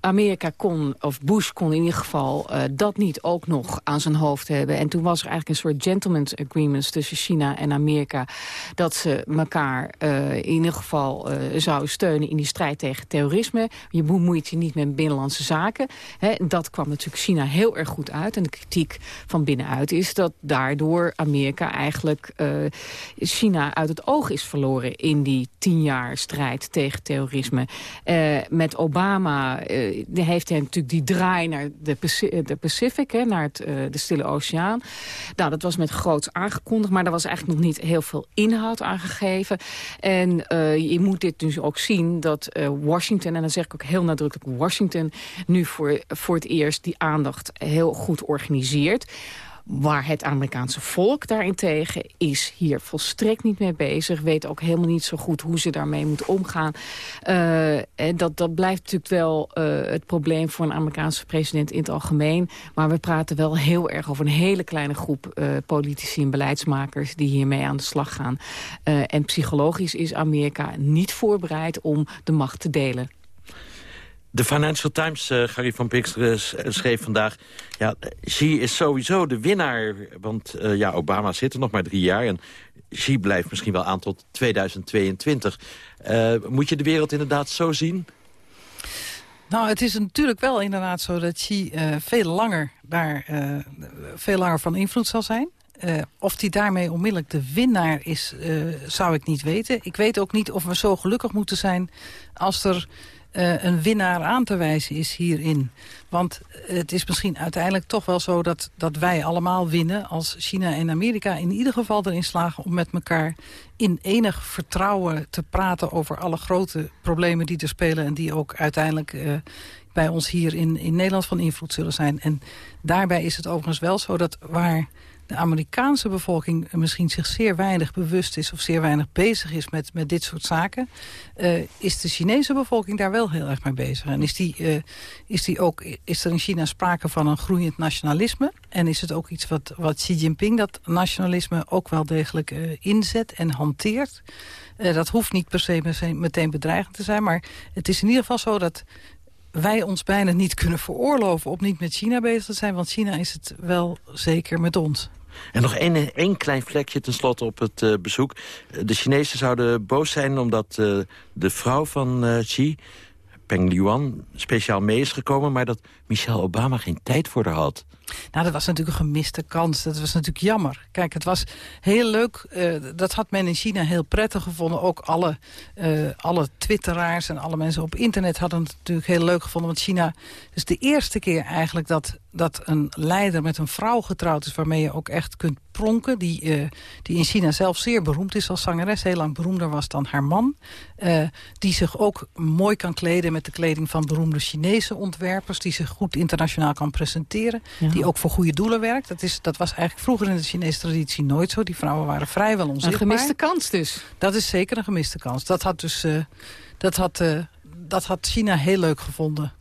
Amerika kon, of Bush kon in ieder geval uh, dat niet ook nog aan zijn hoofd hebben. En toen was er eigenlijk een soort gentleman's agreements tussen China en Amerika. Dat ze elkaar uh, in ieder geval uh, zouden steunen in die strijd tegen terrorisme. Je bemoeit je niet met binnenlandse zaken. Hè, dat kwam natuurlijk China heel erg goed uit. En de kritiek van binnenuit is dat daardoor Amerika eigenlijk China uit het oog is verloren in die tien jaar strijd tegen terrorisme. Met Obama uh, heeft hij natuurlijk die draai naar de, de Pacific, hè, naar het, uh, de Stille Oceaan. Nou, dat was met groots aangekondigd, maar daar was eigenlijk nog niet heel veel inhoud aangegeven. En je moet dit dus ook zien dat Washington, en dan zeg ik ook heel nadrukkelijk Washington, nu voor, voor het eerst die aandacht heel goed organiseert. Waar het Amerikaanse volk daarentegen is hier volstrekt niet mee bezig. Weet ook helemaal niet zo goed hoe ze daarmee moet omgaan. Uh, en dat, dat blijft natuurlijk wel uh, het probleem voor een Amerikaanse president in het algemeen. Maar we praten wel heel erg over een hele kleine groep uh, politici en beleidsmakers die hiermee aan de slag gaan. en psychologisch is Amerika niet voorbereid om de macht te delen. De Financial Times, uh, Gary van Pinksteren, schreef vandaag... ja, Xi is sowieso de winnaar, want uh, ja, Obama zit er nog maar drie jaar... en Xi blijft misschien wel aan tot 2022. Uh, moet je de wereld inderdaad zo zien? Nou, het is natuurlijk wel inderdaad zo dat Xi veel, langer daar, veel langer van invloed zal zijn. Of hij daarmee onmiddellijk de winnaar is, zou ik niet weten. Ik weet ook niet of we zo gelukkig moeten zijn als er uh, een winnaar aan te wijzen is hierin. Want het is misschien uiteindelijk toch wel zo dat, dat wij allemaal winnen... als China en Amerika in ieder geval erin slagen om met elkaar in enig vertrouwen te praten over alle grote problemen die er spelen... en die ook uiteindelijk uh, bij ons hier in, in Nederland van invloed zullen zijn. En daarbij is het overigens wel zo dat waar de Amerikaanse bevolking misschien zich zeer weinig bewust is... of zeer weinig bezig is met, met dit soort zaken... Uh, is de Chinese bevolking daar wel heel erg mee bezig. En is, die, uh, is, die ook, is er in China sprake van een groeiend nationalisme? En is het ook iets wat, wat Xi Jinping dat nationalisme ook wel degelijk uh, inzet en hanteert? dat hoeft niet per se meteen bedreigend te zijn... maar het is in ieder geval zo dat wij ons bijna niet kunnen veroorloven om niet met China bezig te zijn. Want China is het wel zeker met ons. En nog één, klein vlekje tenslotte op het uh, bezoek. De Chinezen zouden boos zijn omdat uh, de vrouw van uh, Xi, Peng Liuan, speciaal mee is gekomen... maar dat Michelle Obama geen tijd voor haar had. Nou, dat was natuurlijk een gemiste kans. Dat was natuurlijk jammer. Kijk, het was heel leuk. Uh, dat had men in China heel prettig gevonden. Ook alle, uh, alle twitteraars en alle mensen op internet hadden het natuurlijk heel leuk gevonden. Want China is de eerste keer eigenlijk dat, dat een leider met een vrouw getrouwd is... waarmee je ook echt kunt pronken. Die, uh, die in China zelf zeer beroemd is als zangeres. Heel lang beroemder was dan haar man. die zich ook mooi kan kleden met de kleding van beroemde Chinese ontwerpers. Die zich goed internationaal kan presenteren. Ja die ook voor goede doelen werkt. Dat, is, dat was eigenlijk vroeger in de Chinese traditie nooit zo. Die vrouwen waren vrijwel onzichtbaar. Een gemiste kans dus. Dat is zeker een gemiste kans. Dat had, dus, uh, dat had, dat had China heel leuk gevonden.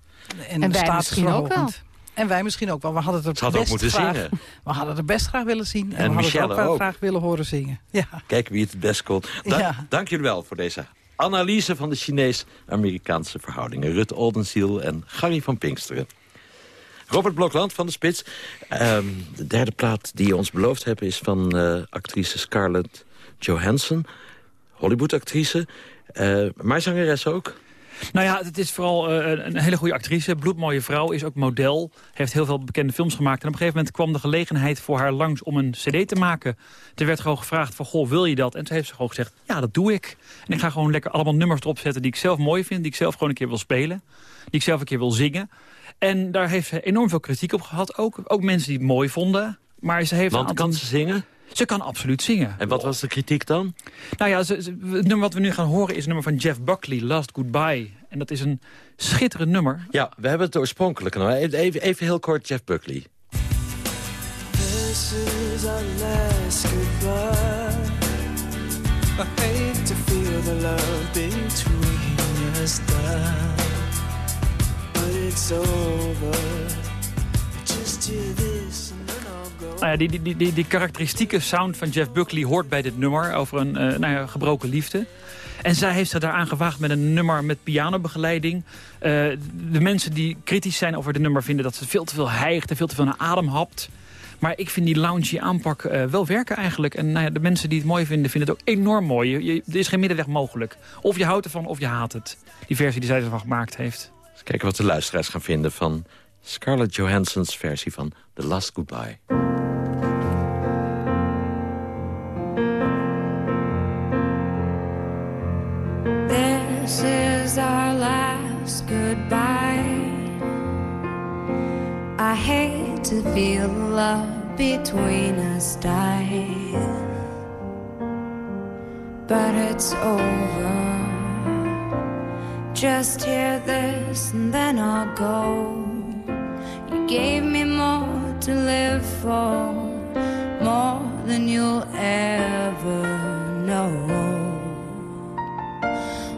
En, misschien ook wel. En wij misschien ook wel. We hadden het er best moeten graag, zingen. We hadden het best graag willen zien. En, en we Michelle hadden het ook, ook. graag willen horen zingen. Ja. Kijk wie het het best kon. Da ja. Dank jullie wel voor deze analyse van de Chinees-Amerikaanse verhoudingen. Rut Oldenziel en Gary van Pinksteren. Robert Blokland van de Spits. Um, de derde plaat die je ons beloofd hebt is van uh, actrice Scarlett Johansson. Hollywood-actrice. Uh, maar zangeres ook? Nou ja, het is vooral uh, een hele goede actrice. Bloedmooie vrouw, is ook model. Heeft heel veel bekende films gemaakt. En op een gegeven moment kwam de gelegenheid voor haar langs om een cd te maken. Er werd gewoon gevraagd van, goh, wil je dat? En toen heeft ze gewoon gezegd, ja, dat doe ik. En ik ga gewoon lekker allemaal nummers erop zetten die ik zelf mooi vind. Die ik zelf gewoon een keer wil spelen. Die ik zelf een keer wil zingen. En daar heeft ze enorm veel kritiek op gehad. Ook, ook mensen die het mooi vonden. Maar ze heeft Want kan ze zingen? Ze kan absoluut zingen. En wat was de kritiek dan? Nou ja, ze, het nummer wat we nu gaan horen is een nummer van Jeff Buckley, Last Goodbye. En dat is een schitterend nummer. Ja, we hebben het oorspronkelijk. Even, even heel kort Jeff Buckley. This is our last goodbye. I hate to feel the love between us die. But it's over. Just hear this nou die, die, die, karakteristieke sound van Jeff Buckley hoort bij dit nummer... over een uh, nou ja, gebroken liefde. En zij heeft zich daaraan gewaagd met een nummer met pianobegeleiding. Uh, de mensen die kritisch zijn over dit nummer vinden dat ze veel te veel hijgt... en veel te veel naar adem hapt. Maar ik vind die loungy aanpak uh, wel werken eigenlijk. En nou ja, de mensen die het mooi vinden, vinden het ook enorm mooi. Er is geen middenweg mogelijk. Of je houdt ervan of je haat het. Die versie die zij ervan gemaakt heeft. Eens kijken wat de luisteraars gaan vinden van Scarlett Johansson's versie van The Last Goodbye. Goodbye. I hate to feel love between us die. But it's over. Just hear this and then I'll go. You gave me more to live for, more than you'll ever know.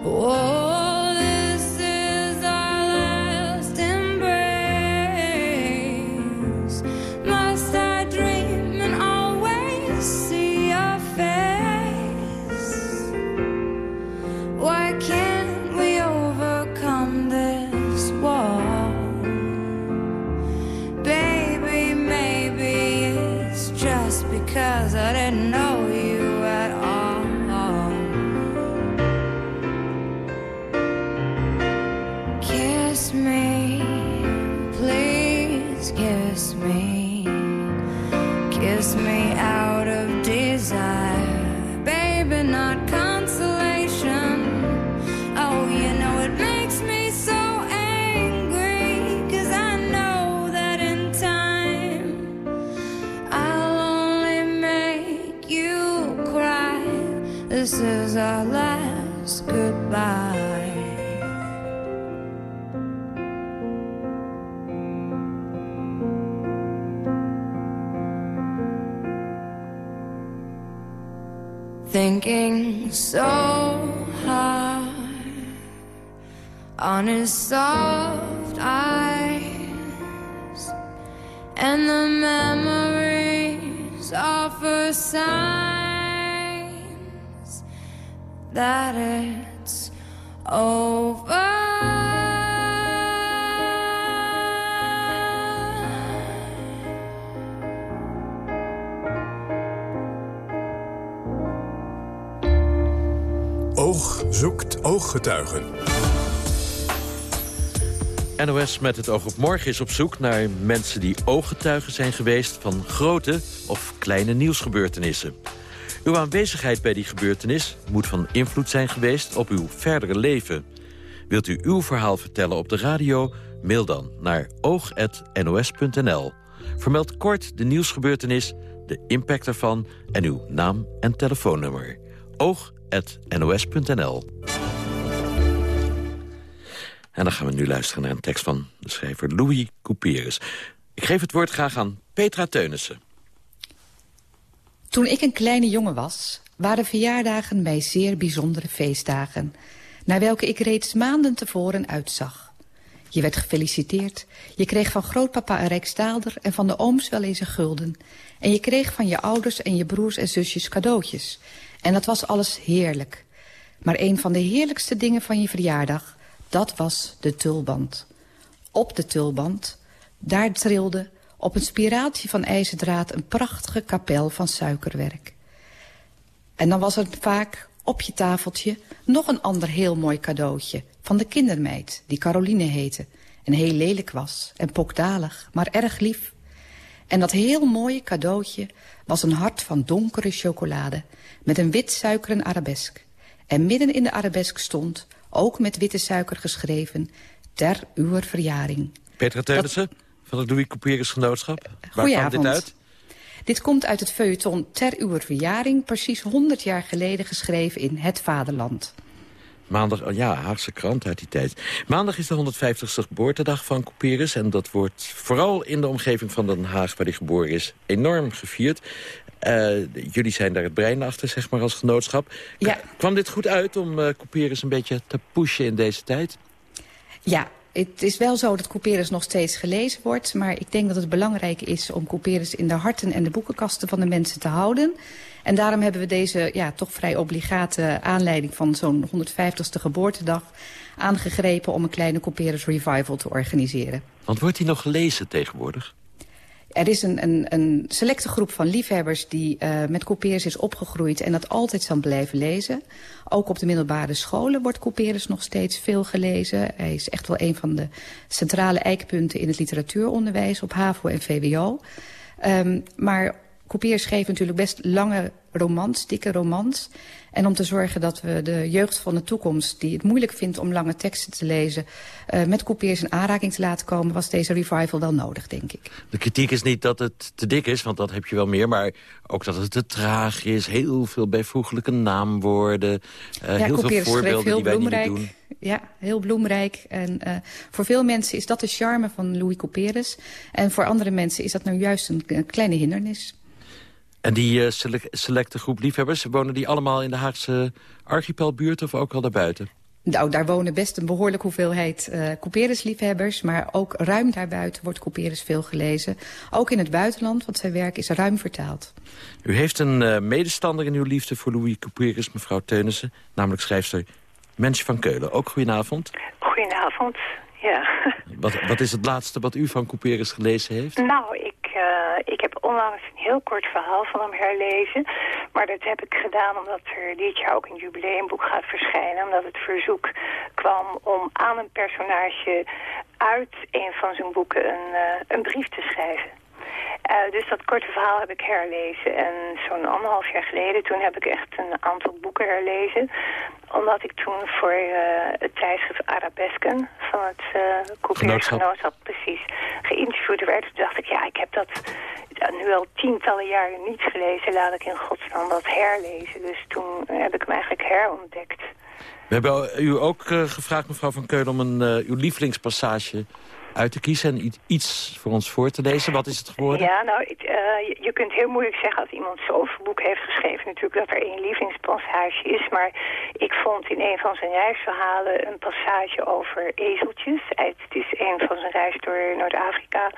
Oh, last goodbye. thinking so hard on his soft eyes, and the memories of offer signs that it's over. Oog zoekt ooggetuigen. NOS met het oog op morgen is op zoek naar mensen die ooggetuigen zijn geweest... van grote of kleine nieuwsgebeurtenissen. Uw aanwezigheid bij die gebeurtenis moet van invloed zijn geweest op uw verdere leven. Wilt u uw verhaal vertellen op de radio? Mail dan naar oog.nos.nl. Vermeld kort de nieuwsgebeurtenis, de impact ervan en uw naam en telefoonnummer. oog.nos.nl En dan gaan we nu luisteren naar een tekst van de schrijver Louis Couperus. Ik geef het woord graag aan Petra Teunissen. Toen ik een kleine jongen was, waren verjaardagen mij zeer bijzondere feestdagen... naar welke ik reeds maanden tevoren uitzag. Je werd gefeliciteerd, je kreeg van grootpapa een rijksdaalder... en van de ooms wel eens een gulden. En je kreeg van je ouders en je broers en zusjes cadeautjes. En dat was alles heerlijk. Maar een van de heerlijkste dingen van je verjaardag... dat was de tulband. Op de tulband, daar trilde op een spiraaltje van ijzerdraad een prachtige kapel van suikerwerk. En dan was het vaak Op je tafeltje nog een ander heel mooi cadeautje van de kindermeid, die Caroline heette. En heel lelijk was en pokdalig, maar erg lief. En dat heel mooie cadeautje was een hart van donkere chocolade... met een wit suikeren arabesk. En midden in de arabesk stond, ook met witte suiker geschreven... ter uw verjaring. Petra Teunissen van het Louis Couperus Genootschap. Waar kwam dit uit? Dit komt uit het feuilleton Ter uw verjaring... precies 100 jaar geleden geschreven in Het Vaderland. Maandag, oh ja, Haagse krant uit die tijd. Maandag is de 150ste geboortedag van Couperus... en dat wordt vooral in de omgeving van Den Haag, waar hij geboren is... enorm gevierd. Eh, jullie zijn daar het brein achter, zeg maar, als genootschap. Ja. Kwam dit goed uit om uh, Couperus een beetje te pushen in deze tijd? Ja, het is wel zo dat Couperus nog steeds gelezen wordt... maar ik denk dat het belangrijk is om Couperus in de harten en de boekenkasten van de mensen te houden... En daarom hebben we deze ja, toch vrij obligate aanleiding van zo'n 150ste geboortedag aangegrepen om een kleine Couperus Revival te organiseren. Want wordt hij nog gelezen tegenwoordig? Er is een, een, een selecte groep van liefhebbers die uh, met Couperus is opgegroeid... en dat altijd zal blijven lezen. Ook op de middelbare scholen wordt Couperus nog steeds veel gelezen. Hij is echt wel een van de centrale eikpunten in het literatuuronderwijs... op HAVO en VWO. Um, maar Couperus schreef natuurlijk best lange romans, dikke romans. En om te zorgen dat we de jeugd van de toekomst... die het moeilijk vindt om lange teksten te lezen... Uh, met Couperus in aanraking te laten komen... was deze revival wel nodig, denk ik. De kritiek is niet dat het te dik is, want dat heb je wel meer... maar ook dat het te traag is. Heel veel bijvoeglijke naamwoorden. Uh, ja, heel veel voorbeelden heel die wij bloemrijk. niet doen. Ja, heel bloemrijk. En uh, voor veel mensen is dat de charme van Louis Couperus. En voor andere mensen is dat nou juist een kleine hindernis. En die sele selecte groep liefhebbers, wonen die allemaal in de Haagse archipelbuurt of ook al daarbuiten? Nou, daar wonen best een behoorlijke hoeveelheid uh, Couperus-liefhebbers. Maar ook ruim daarbuiten wordt Couperus veel gelezen. Ook in het buitenland, want zijn werk is ruim vertaald. U heeft een uh, medestander in uw liefde voor Louis Couperus, mevrouw Teunissen. Namelijk schrijfster Mensje van Keulen. Ook goedenavond. Goedenavond, ja. Wat, wat is het laatste wat u van Couperus gelezen heeft? Nou, ik, uh, ik heb onlangs een heel kort verhaal van hem herlezen. Maar dat heb ik gedaan omdat er dit jaar ook een jubileumboek gaat verschijnen. Omdat het verzoek kwam om aan een personage uit een van zijn boeken een, uh, een brief te schrijven. Uh, dus dat korte verhaal heb ik herlezen. En zo'n anderhalf jaar geleden, toen heb ik echt een aantal boeken herlezen. Omdat ik toen voor uh, het tijdschrift Arabesken van het uh, precies geïnterviewd werd. Toen dacht ik, ja, ik heb dat nu al tientallen jaren niet gelezen. Laat ik in godsnaam dat herlezen. Dus toen heb ik hem eigenlijk herontdekt. We hebben u ook gevraagd, mevrouw Van Keulen, om een, uw lievelingspassage uit te kiezen en iets voor ons voor te lezen. Wat is het geworden? Ja, nou, het, uh, je, kunt heel moeilijk zeggen als iemand zoveel boek heeft geschreven... natuurlijk dat er één lievelingspassage is. Maar ik vond in een van zijn reisverhalen een passage over ezeltjes. Het is een van zijn reis door Noord-Afrika.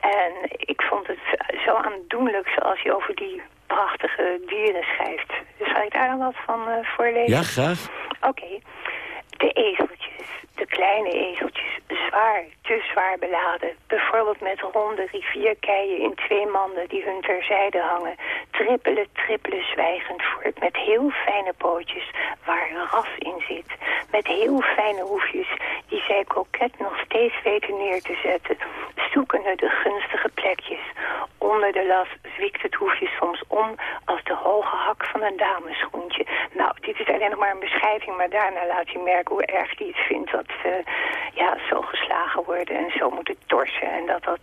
En ik vond het zo aandoenlijk zoals hij over die prachtige dieren schrijft. Dus zal ik daar dan wat van uh, voorlezen? Ja, graag. Oké. Okay. De ezeltjes, de kleine ezeltjes, zwaar, te zwaar beladen. Bijvoorbeeld met ronde rivierkeien in twee manden die hun terzijde hangen. Trippelen, trippelen zwijgend voort met heel fijne pootjes waar ras in zit. Met heel fijne hoefjes die zij koket nog steeds weten neer te zetten. Zoekende de gunstige plekjes. Onder de las zwikt het hoefje soms om als de hoge hak van een dameschoentje. Nou, dit is alleen nog maar een beschrijving, maar daarna laat hij merken hoe erg hij het vindt dat ze ja, zo geslagen worden en zo moeten torsen. En dat dat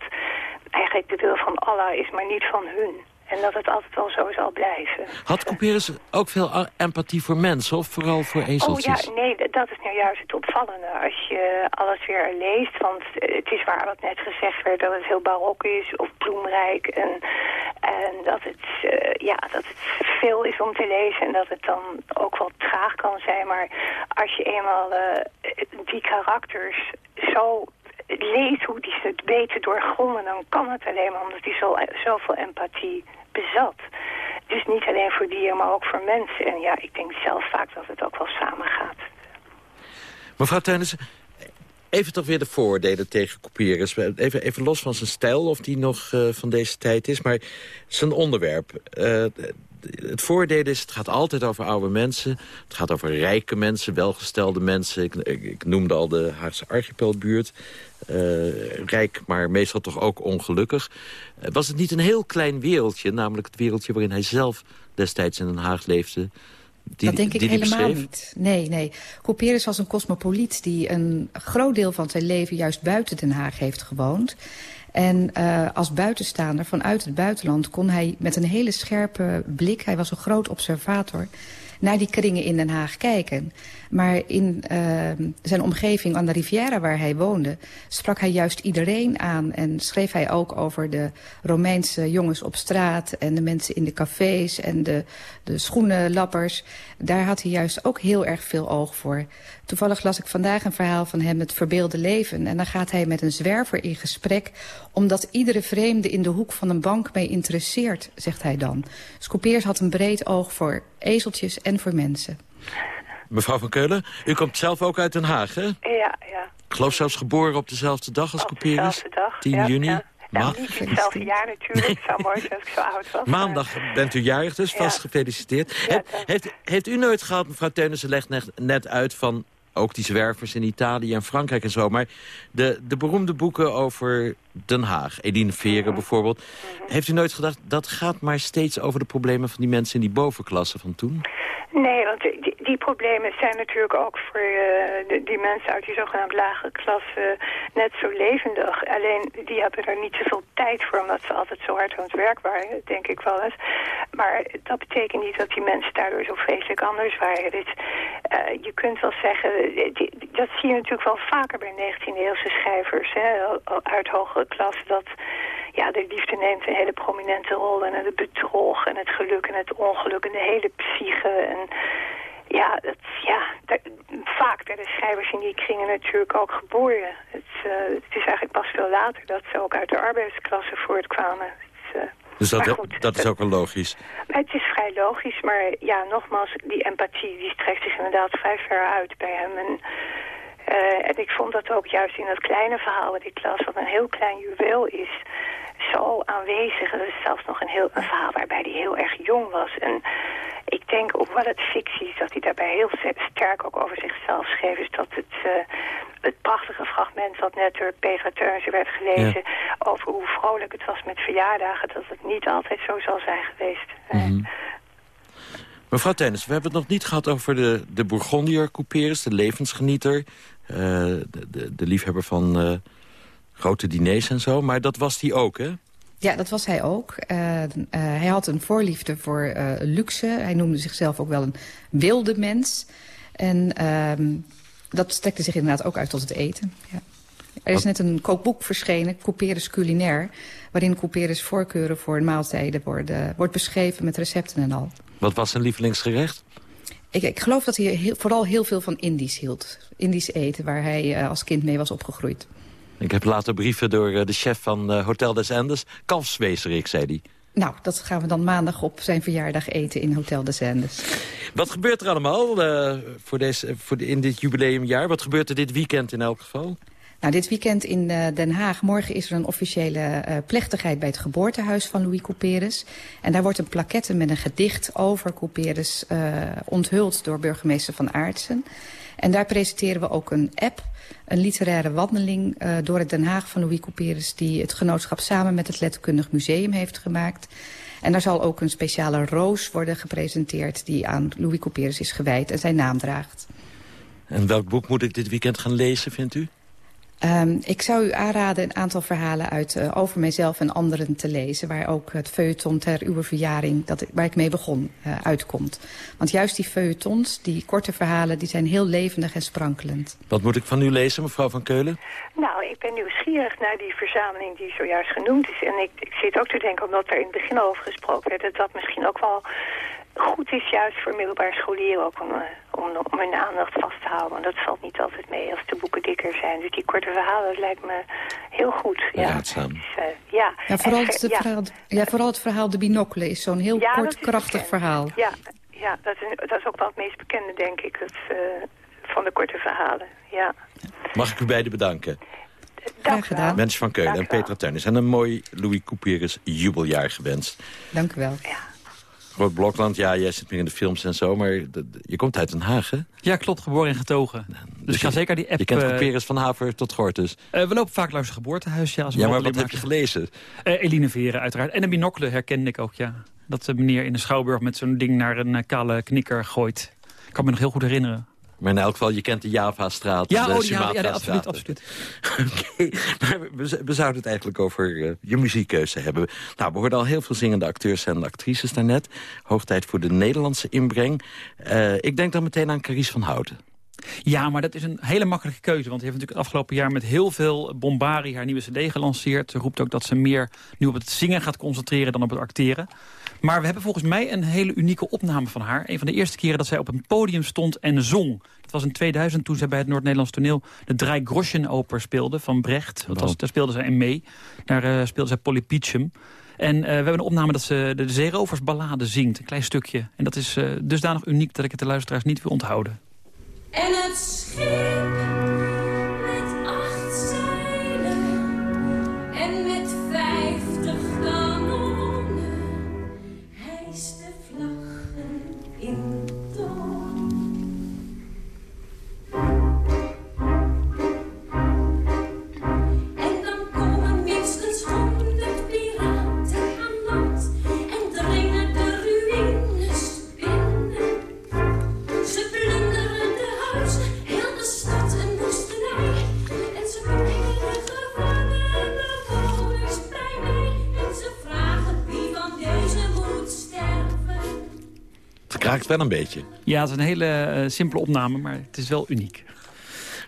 eigenlijk de wil van Allah is, maar niet van hun. En dat het altijd wel zo zal blijven. Had Couperus ook veel empathie voor mensen of vooral voor ezeltjes? Oh ja, nee, dat is nou juist het opvallende. Als je alles weer leest, want het is waar wat net gezegd werd... dat het heel barok is of bloemrijk en, en dat, het, uh, ja, dat het veel is om te lezen... en dat het dan ook wel traag kan zijn. Maar als je eenmaal uh, die karakters zo leest hoe die het beter doorgronden... dan kan het alleen maar omdat hij zo, zoveel empathie bezat. Dus niet alleen voor dieren, maar ook voor mensen. En ja, ik denk zelf vaak dat het ook wel samengaat. Mevrouw Teunissen, even toch weer de vooroordelen tegen Couperus. Even, even los van zijn stijl, of die nog uh, van deze tijd is. Maar zijn onderwerp. Uh, het voordeel is, het gaat altijd over oude mensen. Het gaat over rijke mensen, welgestelde mensen. Ik, ik, ik noemde al de Haagse archipelbuurt. Eh, rijk, maar meestal toch ook ongelukkig. Eh, was het niet een heel klein wereldje, namelijk het wereldje waarin hij zelf destijds in Den Haag leefde... Die, dat denk ik die die helemaal niet. Nee, nee. Couperus was een cosmopoliet die een groot deel van zijn leven juist buiten Den Haag heeft gewoond. En eh, als buitenstaander vanuit het buitenland kon hij met een hele scherpe blik... hij was een groot observator naar die kringen in Den Haag kijken. Maar in uh, zijn omgeving aan de Riviera waar hij woonde... sprak hij juist iedereen aan en schreef hij ook over de Romeinse jongens op straat... en de mensen in de cafés en de, de schoenenlappers. Daar had hij juist ook heel erg veel oog voor. Toevallig las ik vandaag een verhaal van hem, Het Verbeelde Leven. En dan gaat hij met een zwerver in gesprek... omdat iedere vreemde in de hoek van een bank mee interesseert, zegt hij dan. Scopeers had een breed oog voor ezeltjes en voor mensen. Mevrouw van Keulen, u komt zelf ook uit Den Haag, hè? Ja, ja. Ik geloof zelfs geboren op dezelfde dag als dag, 10 ja, juni. ja. Nou, niet in hetzelfde jaar natuurlijk. Het zou mooi zijn als ik zo oud was. Maandag bent u jarig, dus vast gefeliciteerd. He- heeft, heeft u nooit gehad, mevrouw Teunissen legt net, net uit van... ook die zwervers in Italië en Frankrijk en zo... maar de, de beroemde boeken over Den Haag, Edine Veren bijvoorbeeld... heeft u nooit gedacht, dat gaat maar steeds over de problemen... van die mensen in die bovenklasse van toen? Nee, want die, problemen zijn natuurlijk ook voor eh, de, die mensen uit die zogenaamd lage klasse net zo levendig. Alleen die hebben er niet zoveel tijd voor, omdat ze altijd zo hard aan het werk waren, denk ik wel eens. Maar dat betekent niet dat die mensen daardoor zo vreselijk anders waren. Eh, je kunt wel zeggen, dat zie je natuurlijk wel vaker bij 19e-eeuwse schrijvers hè, uit hogere klasse, dat ja, de liefde neemt een hele prominente rol en het bedrog en het geluk en het ongeluk en de hele psyche en ja, dat, ja daar- vaak werden schrijvers in die kringen natuurlijk ook geboren. Het, eh, het is eigenlijk pas veel later dat ze ook uit de arbeidsklasse voortkwamen. Het, eh, Dus dat, goed, dat is ook wel logisch. maar het is vrij logisch, maar ja, nogmaals, die empathie die strekt zich inderdaad vrij ver uit bij hem. En, eh, en ik vond dat ook juist in dat kleine verhaal wat ik las, wat een heel klein juweel is, zo aanwezig. Er is zelfs nog een, heel, een verhaal waarbij hij heel erg jong was. En ik denk ook wel het fictie is dat hij daarbij heel st- sterk ook over zichzelf schreef. Is dat het, eh, het prachtige fragment wat net door Petra Teunissen werd gelezen... over hoe vrolijk het was met verjaardagen, dat het niet altijd zo zal zijn geweest. Mhm. Mevrouw Tennis, we hebben het nog niet gehad over de, de Bourgondier Couperus, de levensgenieter. eh, de, de, de liefhebber van eh, grote diners en zo. Maar dat was die ook, hè? Ja, dat was hij ook. Eh, hij had een voorliefde voor luxe. Hij noemde zichzelf ook wel een wilde mens. En ehm, dat strekte zich inderdaad ook uit tot het eten. Ja. Er is net een kookboek verschenen, Couperus Culinair... waarin Couperus voorkeuren voor maaltijden worden, wordt beschreven met recepten en al. Wat was zijn lievelingsgerecht? Ik, ik geloof dat hij heel- vooral heel veel van Indisch hield. Indisch eten, waar hij eh, als kind mee was opgegroeid. Ik heb later brieven door eh, de chef van eh, Hotel des Andes. Kalfswezerik, zei hij. Nou, dat gaan we dan maandag op zijn verjaardag eten in Hotel de Andes. Wat gebeurt er allemaal voor deze, voor de, in dit jubileumjaar? Wat gebeurt er dit weekend in elk geval? Nou, dit weekend in eh, Den Haag. Morgen is er een officiële eh, plechtigheid bij het geboortehuis van Louis Couperus. En daar wordt een plaquette met een gedicht over Couperus eh, onthuld door burgemeester Van Aartsen. En daar presenteren we ook een app, een literaire wandeling door het Den Haag van Louis Couperus... die het genootschap samen met het Letterkundig Museum heeft gemaakt. En daar zal ook een speciale roos worden gepresenteerd... die aan Louis Couperus is gewijd en zijn naam draagt. En welk boek moet ik dit weekend gaan lezen, vindt u? Um, ik zou u aanraden een aantal verhalen uit uh, over mijzelf en anderen te lezen... waar ook het feuilleton ter uw verjaring, dat, waar ik mee begon, uh, uitkomt. Want juist die feuilletons, die korte verhalen, die zijn heel levendig en sprankelend. Wat moet ik van u lezen, mevrouw Van Keulen? Nou, ik ben nieuwsgierig naar die verzameling die zojuist genoemd is. En ik, ik zit ook te denken, omdat er in het begin over gesproken werd... dat dat misschien ook wel goed is juist voor middelbare scholieren ook om, uh, om, om hun aandacht vast te houden. Want dat valt niet altijd mee als de boeken dikker zijn. Dus die korte verhalen, dat lijkt me heel goed. Ja, Raadzaam. Dus, uh, ja. Ja, vooral, En, het, ja. verhaal, ja, vooral het verhaal De Binocle is zo'n heel Ja, kort, krachtig verhaal. Ja, ja dat, is, dat is ook wel het meest bekende, denk ik, het, uh, van de korte verhalen. Ja. Mag ik u beiden bedanken? Graag gedaan. Mens van Keulen en Petra Teunis. En een mooi Louis Couperus jubeljaar gewenst. Dank u wel. Ja. Groot Blokland, ja, jij zit meer in de films en zo, maar je komt uit Den Haag, hè? Ja, klopt, geboren en getogen. Dus ik ga je- zeker die app... Je kent eh, Couperus van Haver tot Gortus. eh, we lopen vaak langs het geboortehuis, ja. Als Ja, maar wat heb je gelezen? Eh, Eline Veren, uiteraard. En een binocle herkende ik ook, ja. Dat de meneer in de Schouwburg met zo'n ding naar een kale knikker gooit. Ik kan me nog heel goed herinneren. Maar in elk geval, je kent de Java-straat, Ja, de oh, Java- ja, Sumatra-straat. absoluut, absoluut. Oké, maar we, we zouden het eigenlijk over eh, je muziekkeuze hebben. Nou, we hoorden al heel veel zingende acteurs en actrices daarnet. Hoog tijd voor de Nederlandse inbreng. Eh, ik denk dan meteen aan Carice van Houten. Ja, maar dat is een hele makkelijke keuze. Want die heeft natuurlijk het afgelopen jaar met heel veel bombarie haar nieuwe cd gelanceerd. Ze roept ook dat ze meer nu op het zingen gaat concentreren dan op het acteren. Maar we hebben volgens mij een hele unieke opname van haar. Een van de eerste keren dat zij op een podium stond en zong. Dat was in 2000 toen zij bij het Noord-Nederlands toneel... de Drei Groschen Oper speelde van Brecht. Dat was, daar speelde zij in mee. Daar eh, speelde zij Polly Peachum. En eh, we hebben een opname dat ze de, de Zeeroversballade zingt. Een klein stukje. En dat is eh, dusdanig uniek dat ik het de luisteraars niet wil onthouden. En het schip Het kraakt wel een beetje. Ja, het is een hele eh, simpele opname, maar het is wel uniek.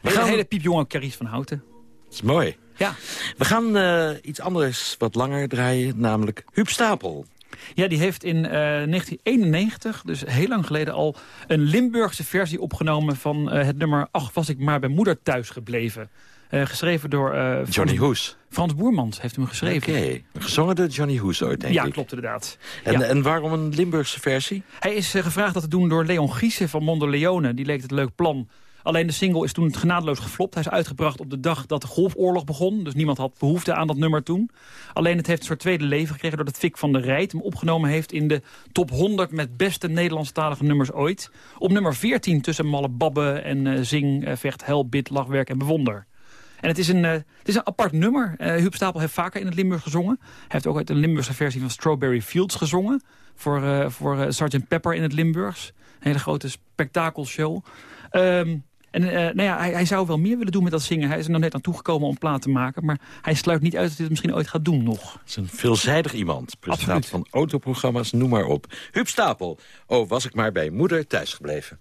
We gaan een hele piepjonge Carice van Houten. Dat is mooi. Ja. We gaan eh, iets anders wat langer draaien, namelijk Huub Stapel. Ja, die heeft in eh, 1991, dus heel lang geleden al... een Limburgse versie opgenomen van eh, het nummer... Ach, was ik maar bij moeder thuis gebleven. Eh, geschreven door... eh, Johnny Hoes. Frans Boermans heeft hem geschreven. Oké, gezongen door Johnny Hoes ooit, denk ja, ik. klopt inderdaad. En, Ja. en waarom een Limburgse versie? Hij is eh, gevraagd dat te doen door Leon Giesen van Mondo Leone. Die leek het leuk plan. Alleen de single is toen genadeloos geflopt. Hij is uitgebracht op de dag dat de Golfoorlog begon. Dus niemand had behoefte aan dat nummer toen. Alleen het heeft een soort tweede leven gekregen... doordat Fik van der Rijt hem opgenomen heeft... in de top 100 met beste Nederlandstalige nummers ooit. Op nummer 14 tussen Malle Babbe en Zing, Vecht, Hel, Bid, Lachwerk en Bewonder. En het is een, eh, het is een apart nummer. Eh Huub Stapel heeft vaker in het Limburg gezongen. Hij heeft ook uit een Limburgse versie van Strawberry Fields gezongen. Voor, eh voor Sgt. Pepper in het Limburgs. Een hele grote spektakelshow. Ehm, en nou ja, hij, hij zou wel meer willen doen met dat zingen. Hij is er nog net aan toegekomen om plaat te maken. Maar hij sluit niet uit dat hij het misschien ooit gaat doen nog. Het is een veelzijdig iemand. Presentaat van autoprogramma's, noem maar op. Huub Stapel. Oh, was ik maar bij moeder thuisgebleven.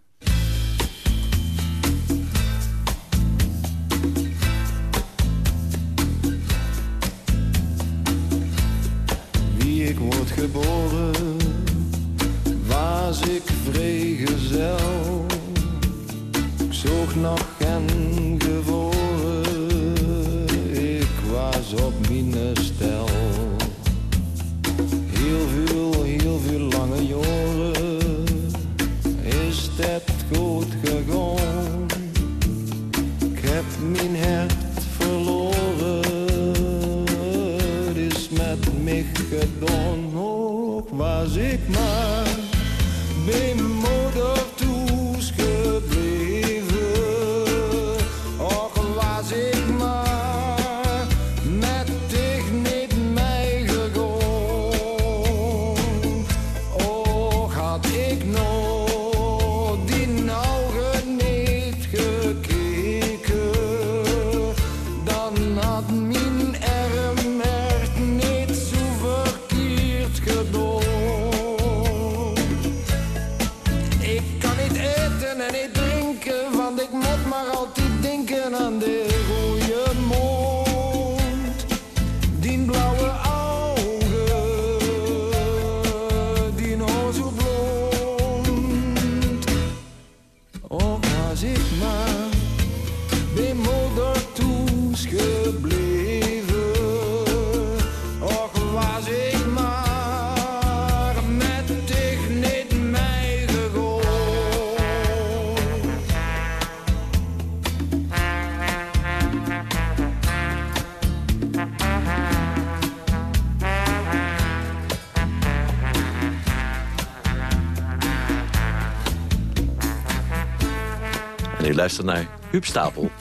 En u luistert naar Huub Stapel.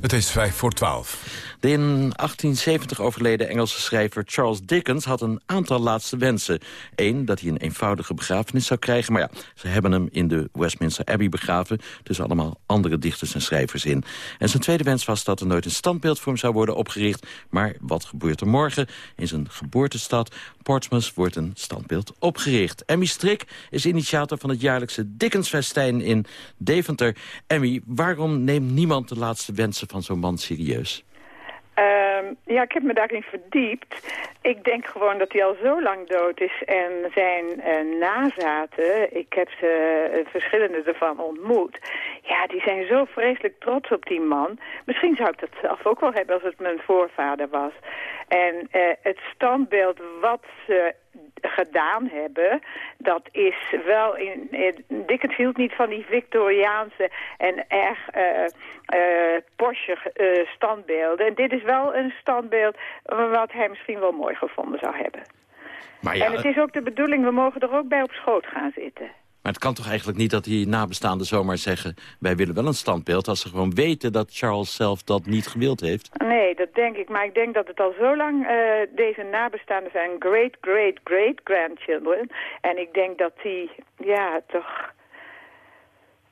Het is vijf voor twaalf. De in 1870 overleden Engelse schrijver Charles Dickens had een aantal laatste wensen. Eén, dat hij een eenvoudige begrafenis zou krijgen. Maar ja, ze hebben hem in de Westminster Abbey begraven... tussen allemaal andere dichters en schrijvers in. En zijn tweede wens was dat er nooit een standbeeld voor hem zou worden opgericht. Maar wat gebeurt er morgen? In zijn geboortestad Portsmouth wordt een standbeeld opgericht. Emmy Strik is initiator van het jaarlijkse Dickensfestijn in Deventer. Emmy, waarom neemt niemand de laatste wensen van zo'n man serieus? Ehm, ja, ik heb me daarin verdiept. Ik denk gewoon dat hij al zo lang dood is en zijn eh, nazaten, ik heb ze eh, verschillende ervan ontmoet. Ja, die zijn zo vreselijk trots op die man. Misschien zou ik dat zelf ook wel hebben als het mijn voorvader was. En eh, het standbeeld wat ze gedaan hebben, dat is wel in... Dickens hield niet van die Victoriaanse en erg eh eh Porsche eh, standbeelden. En dit is wel een standbeeld wat hij misschien wel mooi gevonden zou hebben. Maar ja, en het is ook de bedoeling, we mogen er ook bij op schoot gaan zitten. Maar het kan toch eigenlijk niet dat die nabestaanden zomaar zeggen... wij willen wel een standbeeld, als ze gewoon weten dat Charles zelf dat niet gewild heeft? Nee, dat denk ik. Maar ik denk dat het al zo lang eh, deze nabestaanden zijn great, great, great grandchildren. En ik denk dat die, ja, toch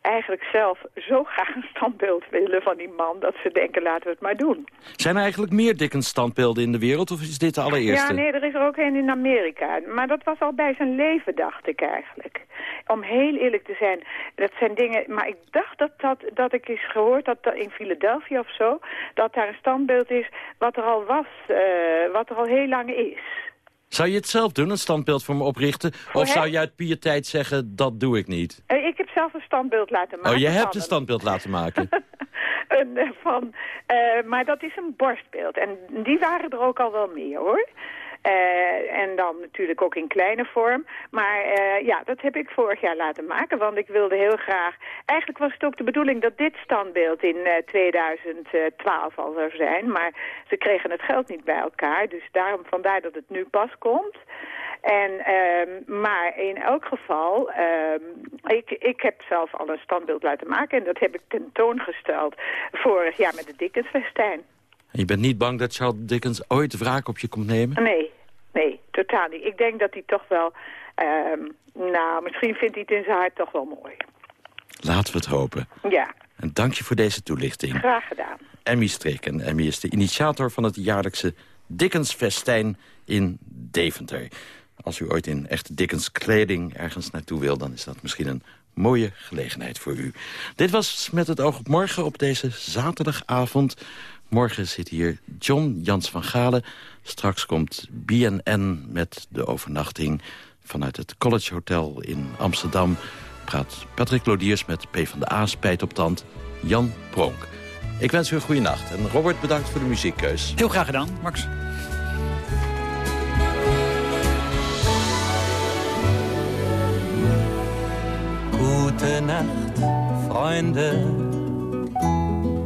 eigenlijk zelf zo graag een standbeeld willen van die man... dat ze denken, laten we het maar doen. Zijn er eigenlijk meer Dickens standbeelden in de wereld, of is dit de allereerste? Ja, nee, er is er ook een in Amerika. Maar dat was al bij zijn leven, dacht ik eigenlijk. Om heel eerlijk te zijn, dat zijn dingen... Maar ik dacht dat, dat, dat ik eens gehoord had dat in Philadelphia of zo... dat daar een standbeeld is wat er al was, eh, wat er al heel lang is. Zou je het zelf doen, een standbeeld voor me oprichten? of zou je uit pietijd zeggen, dat doe ik niet? Eh, ik heb zelf een standbeeld laten maken. Oh, je hebt een standbeeld laten maken. Een, eh, van, eh, maar dat is een borstbeeld. En die waren er ook al wel meer, hoor. Eh, en dan natuurlijk ook in kleine vorm. Maar eh, ja, dat heb ik vorig jaar laten maken, want ik wilde heel graag... Eigenlijk was het ook de bedoeling dat dit standbeeld in eh, 2012 al zou zijn. Maar ze kregen het geld niet bij elkaar, dus daarom vandaar dat het nu pas komt. En, ehm, maar in elk geval, ehm, ik, ik heb zelf al een standbeeld laten maken... en dat heb ik tentoongesteld vorig jaar met de Dickensfestijn. En je bent niet bang dat Charles Dickens ooit wraak op je komt nemen? Nee, nee, totaal niet. Ik denk dat hij toch wel... ehm, nou, misschien vindt hij het in zijn hart toch wel mooi. Laten we het hopen. Ja, En dank je voor deze toelichting. graag gedaan. Emmy Streek. En Emmy is de initiator van het jaarlijkse Dickens-festijn in Deventer. Als u ooit in echte Dickens-kleding ergens naartoe wil... dan is dat misschien een mooie gelegenheid voor u. Dit was Met het oog op morgen op deze zaterdagavond. Morgen zit hier John Jans van Galen. Straks komt BNN met de overnachting vanuit het College Hotel in Amsterdam. Praat Patrick Lodiers met PvdA spijt op tand Jan Pronk. Ik wens u een goede nacht. En Robert, bedankt voor de muziekkeus. Heel graag gedaan, Max. Gute Nacht, Freunde.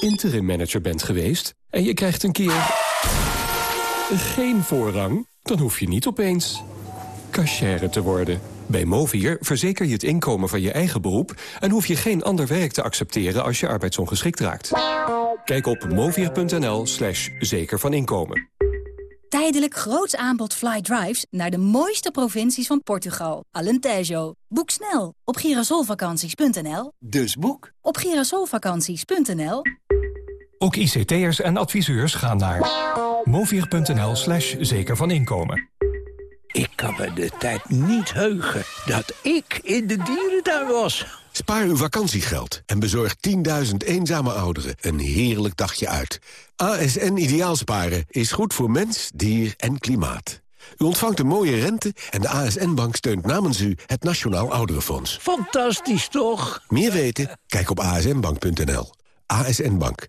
interim manager bent geweest en je krijgt een keer geen voorrang, dan hoef je niet opeens cashier te worden. Bij Movier verzeker je het inkomen van je eigen beroep... en hoef je geen ander werk te accepteren als je arbeidsongeschikt raakt. Kijk op movier.nl slash zeker van inkomen. Tijdelijk groots aanbod fly drives naar de mooiste provincies van Portugal. Alentejo. Boek snel op girasolvakanties.nl. Dus boek. Op girasolvakanties.nl. Ook ICT'ers en adviseurs gaan naar movier.nl slash zeker van inkomen. Ik kan me de tijd niet heugen dat ik in de dierentuin was. Spaar uw vakantiegeld en bezorg 10.000 eenzame ouderen een heerlijk dagje uit. ASN Ideaalsparen is goed voor mens, dier en klimaat. U ontvangt een mooie rente en de ASN-bank steunt namens u het Nationaal Ouderenfonds. Fantastisch toch? Meer weten? Kijk op asnbank.nl. ASN Bank.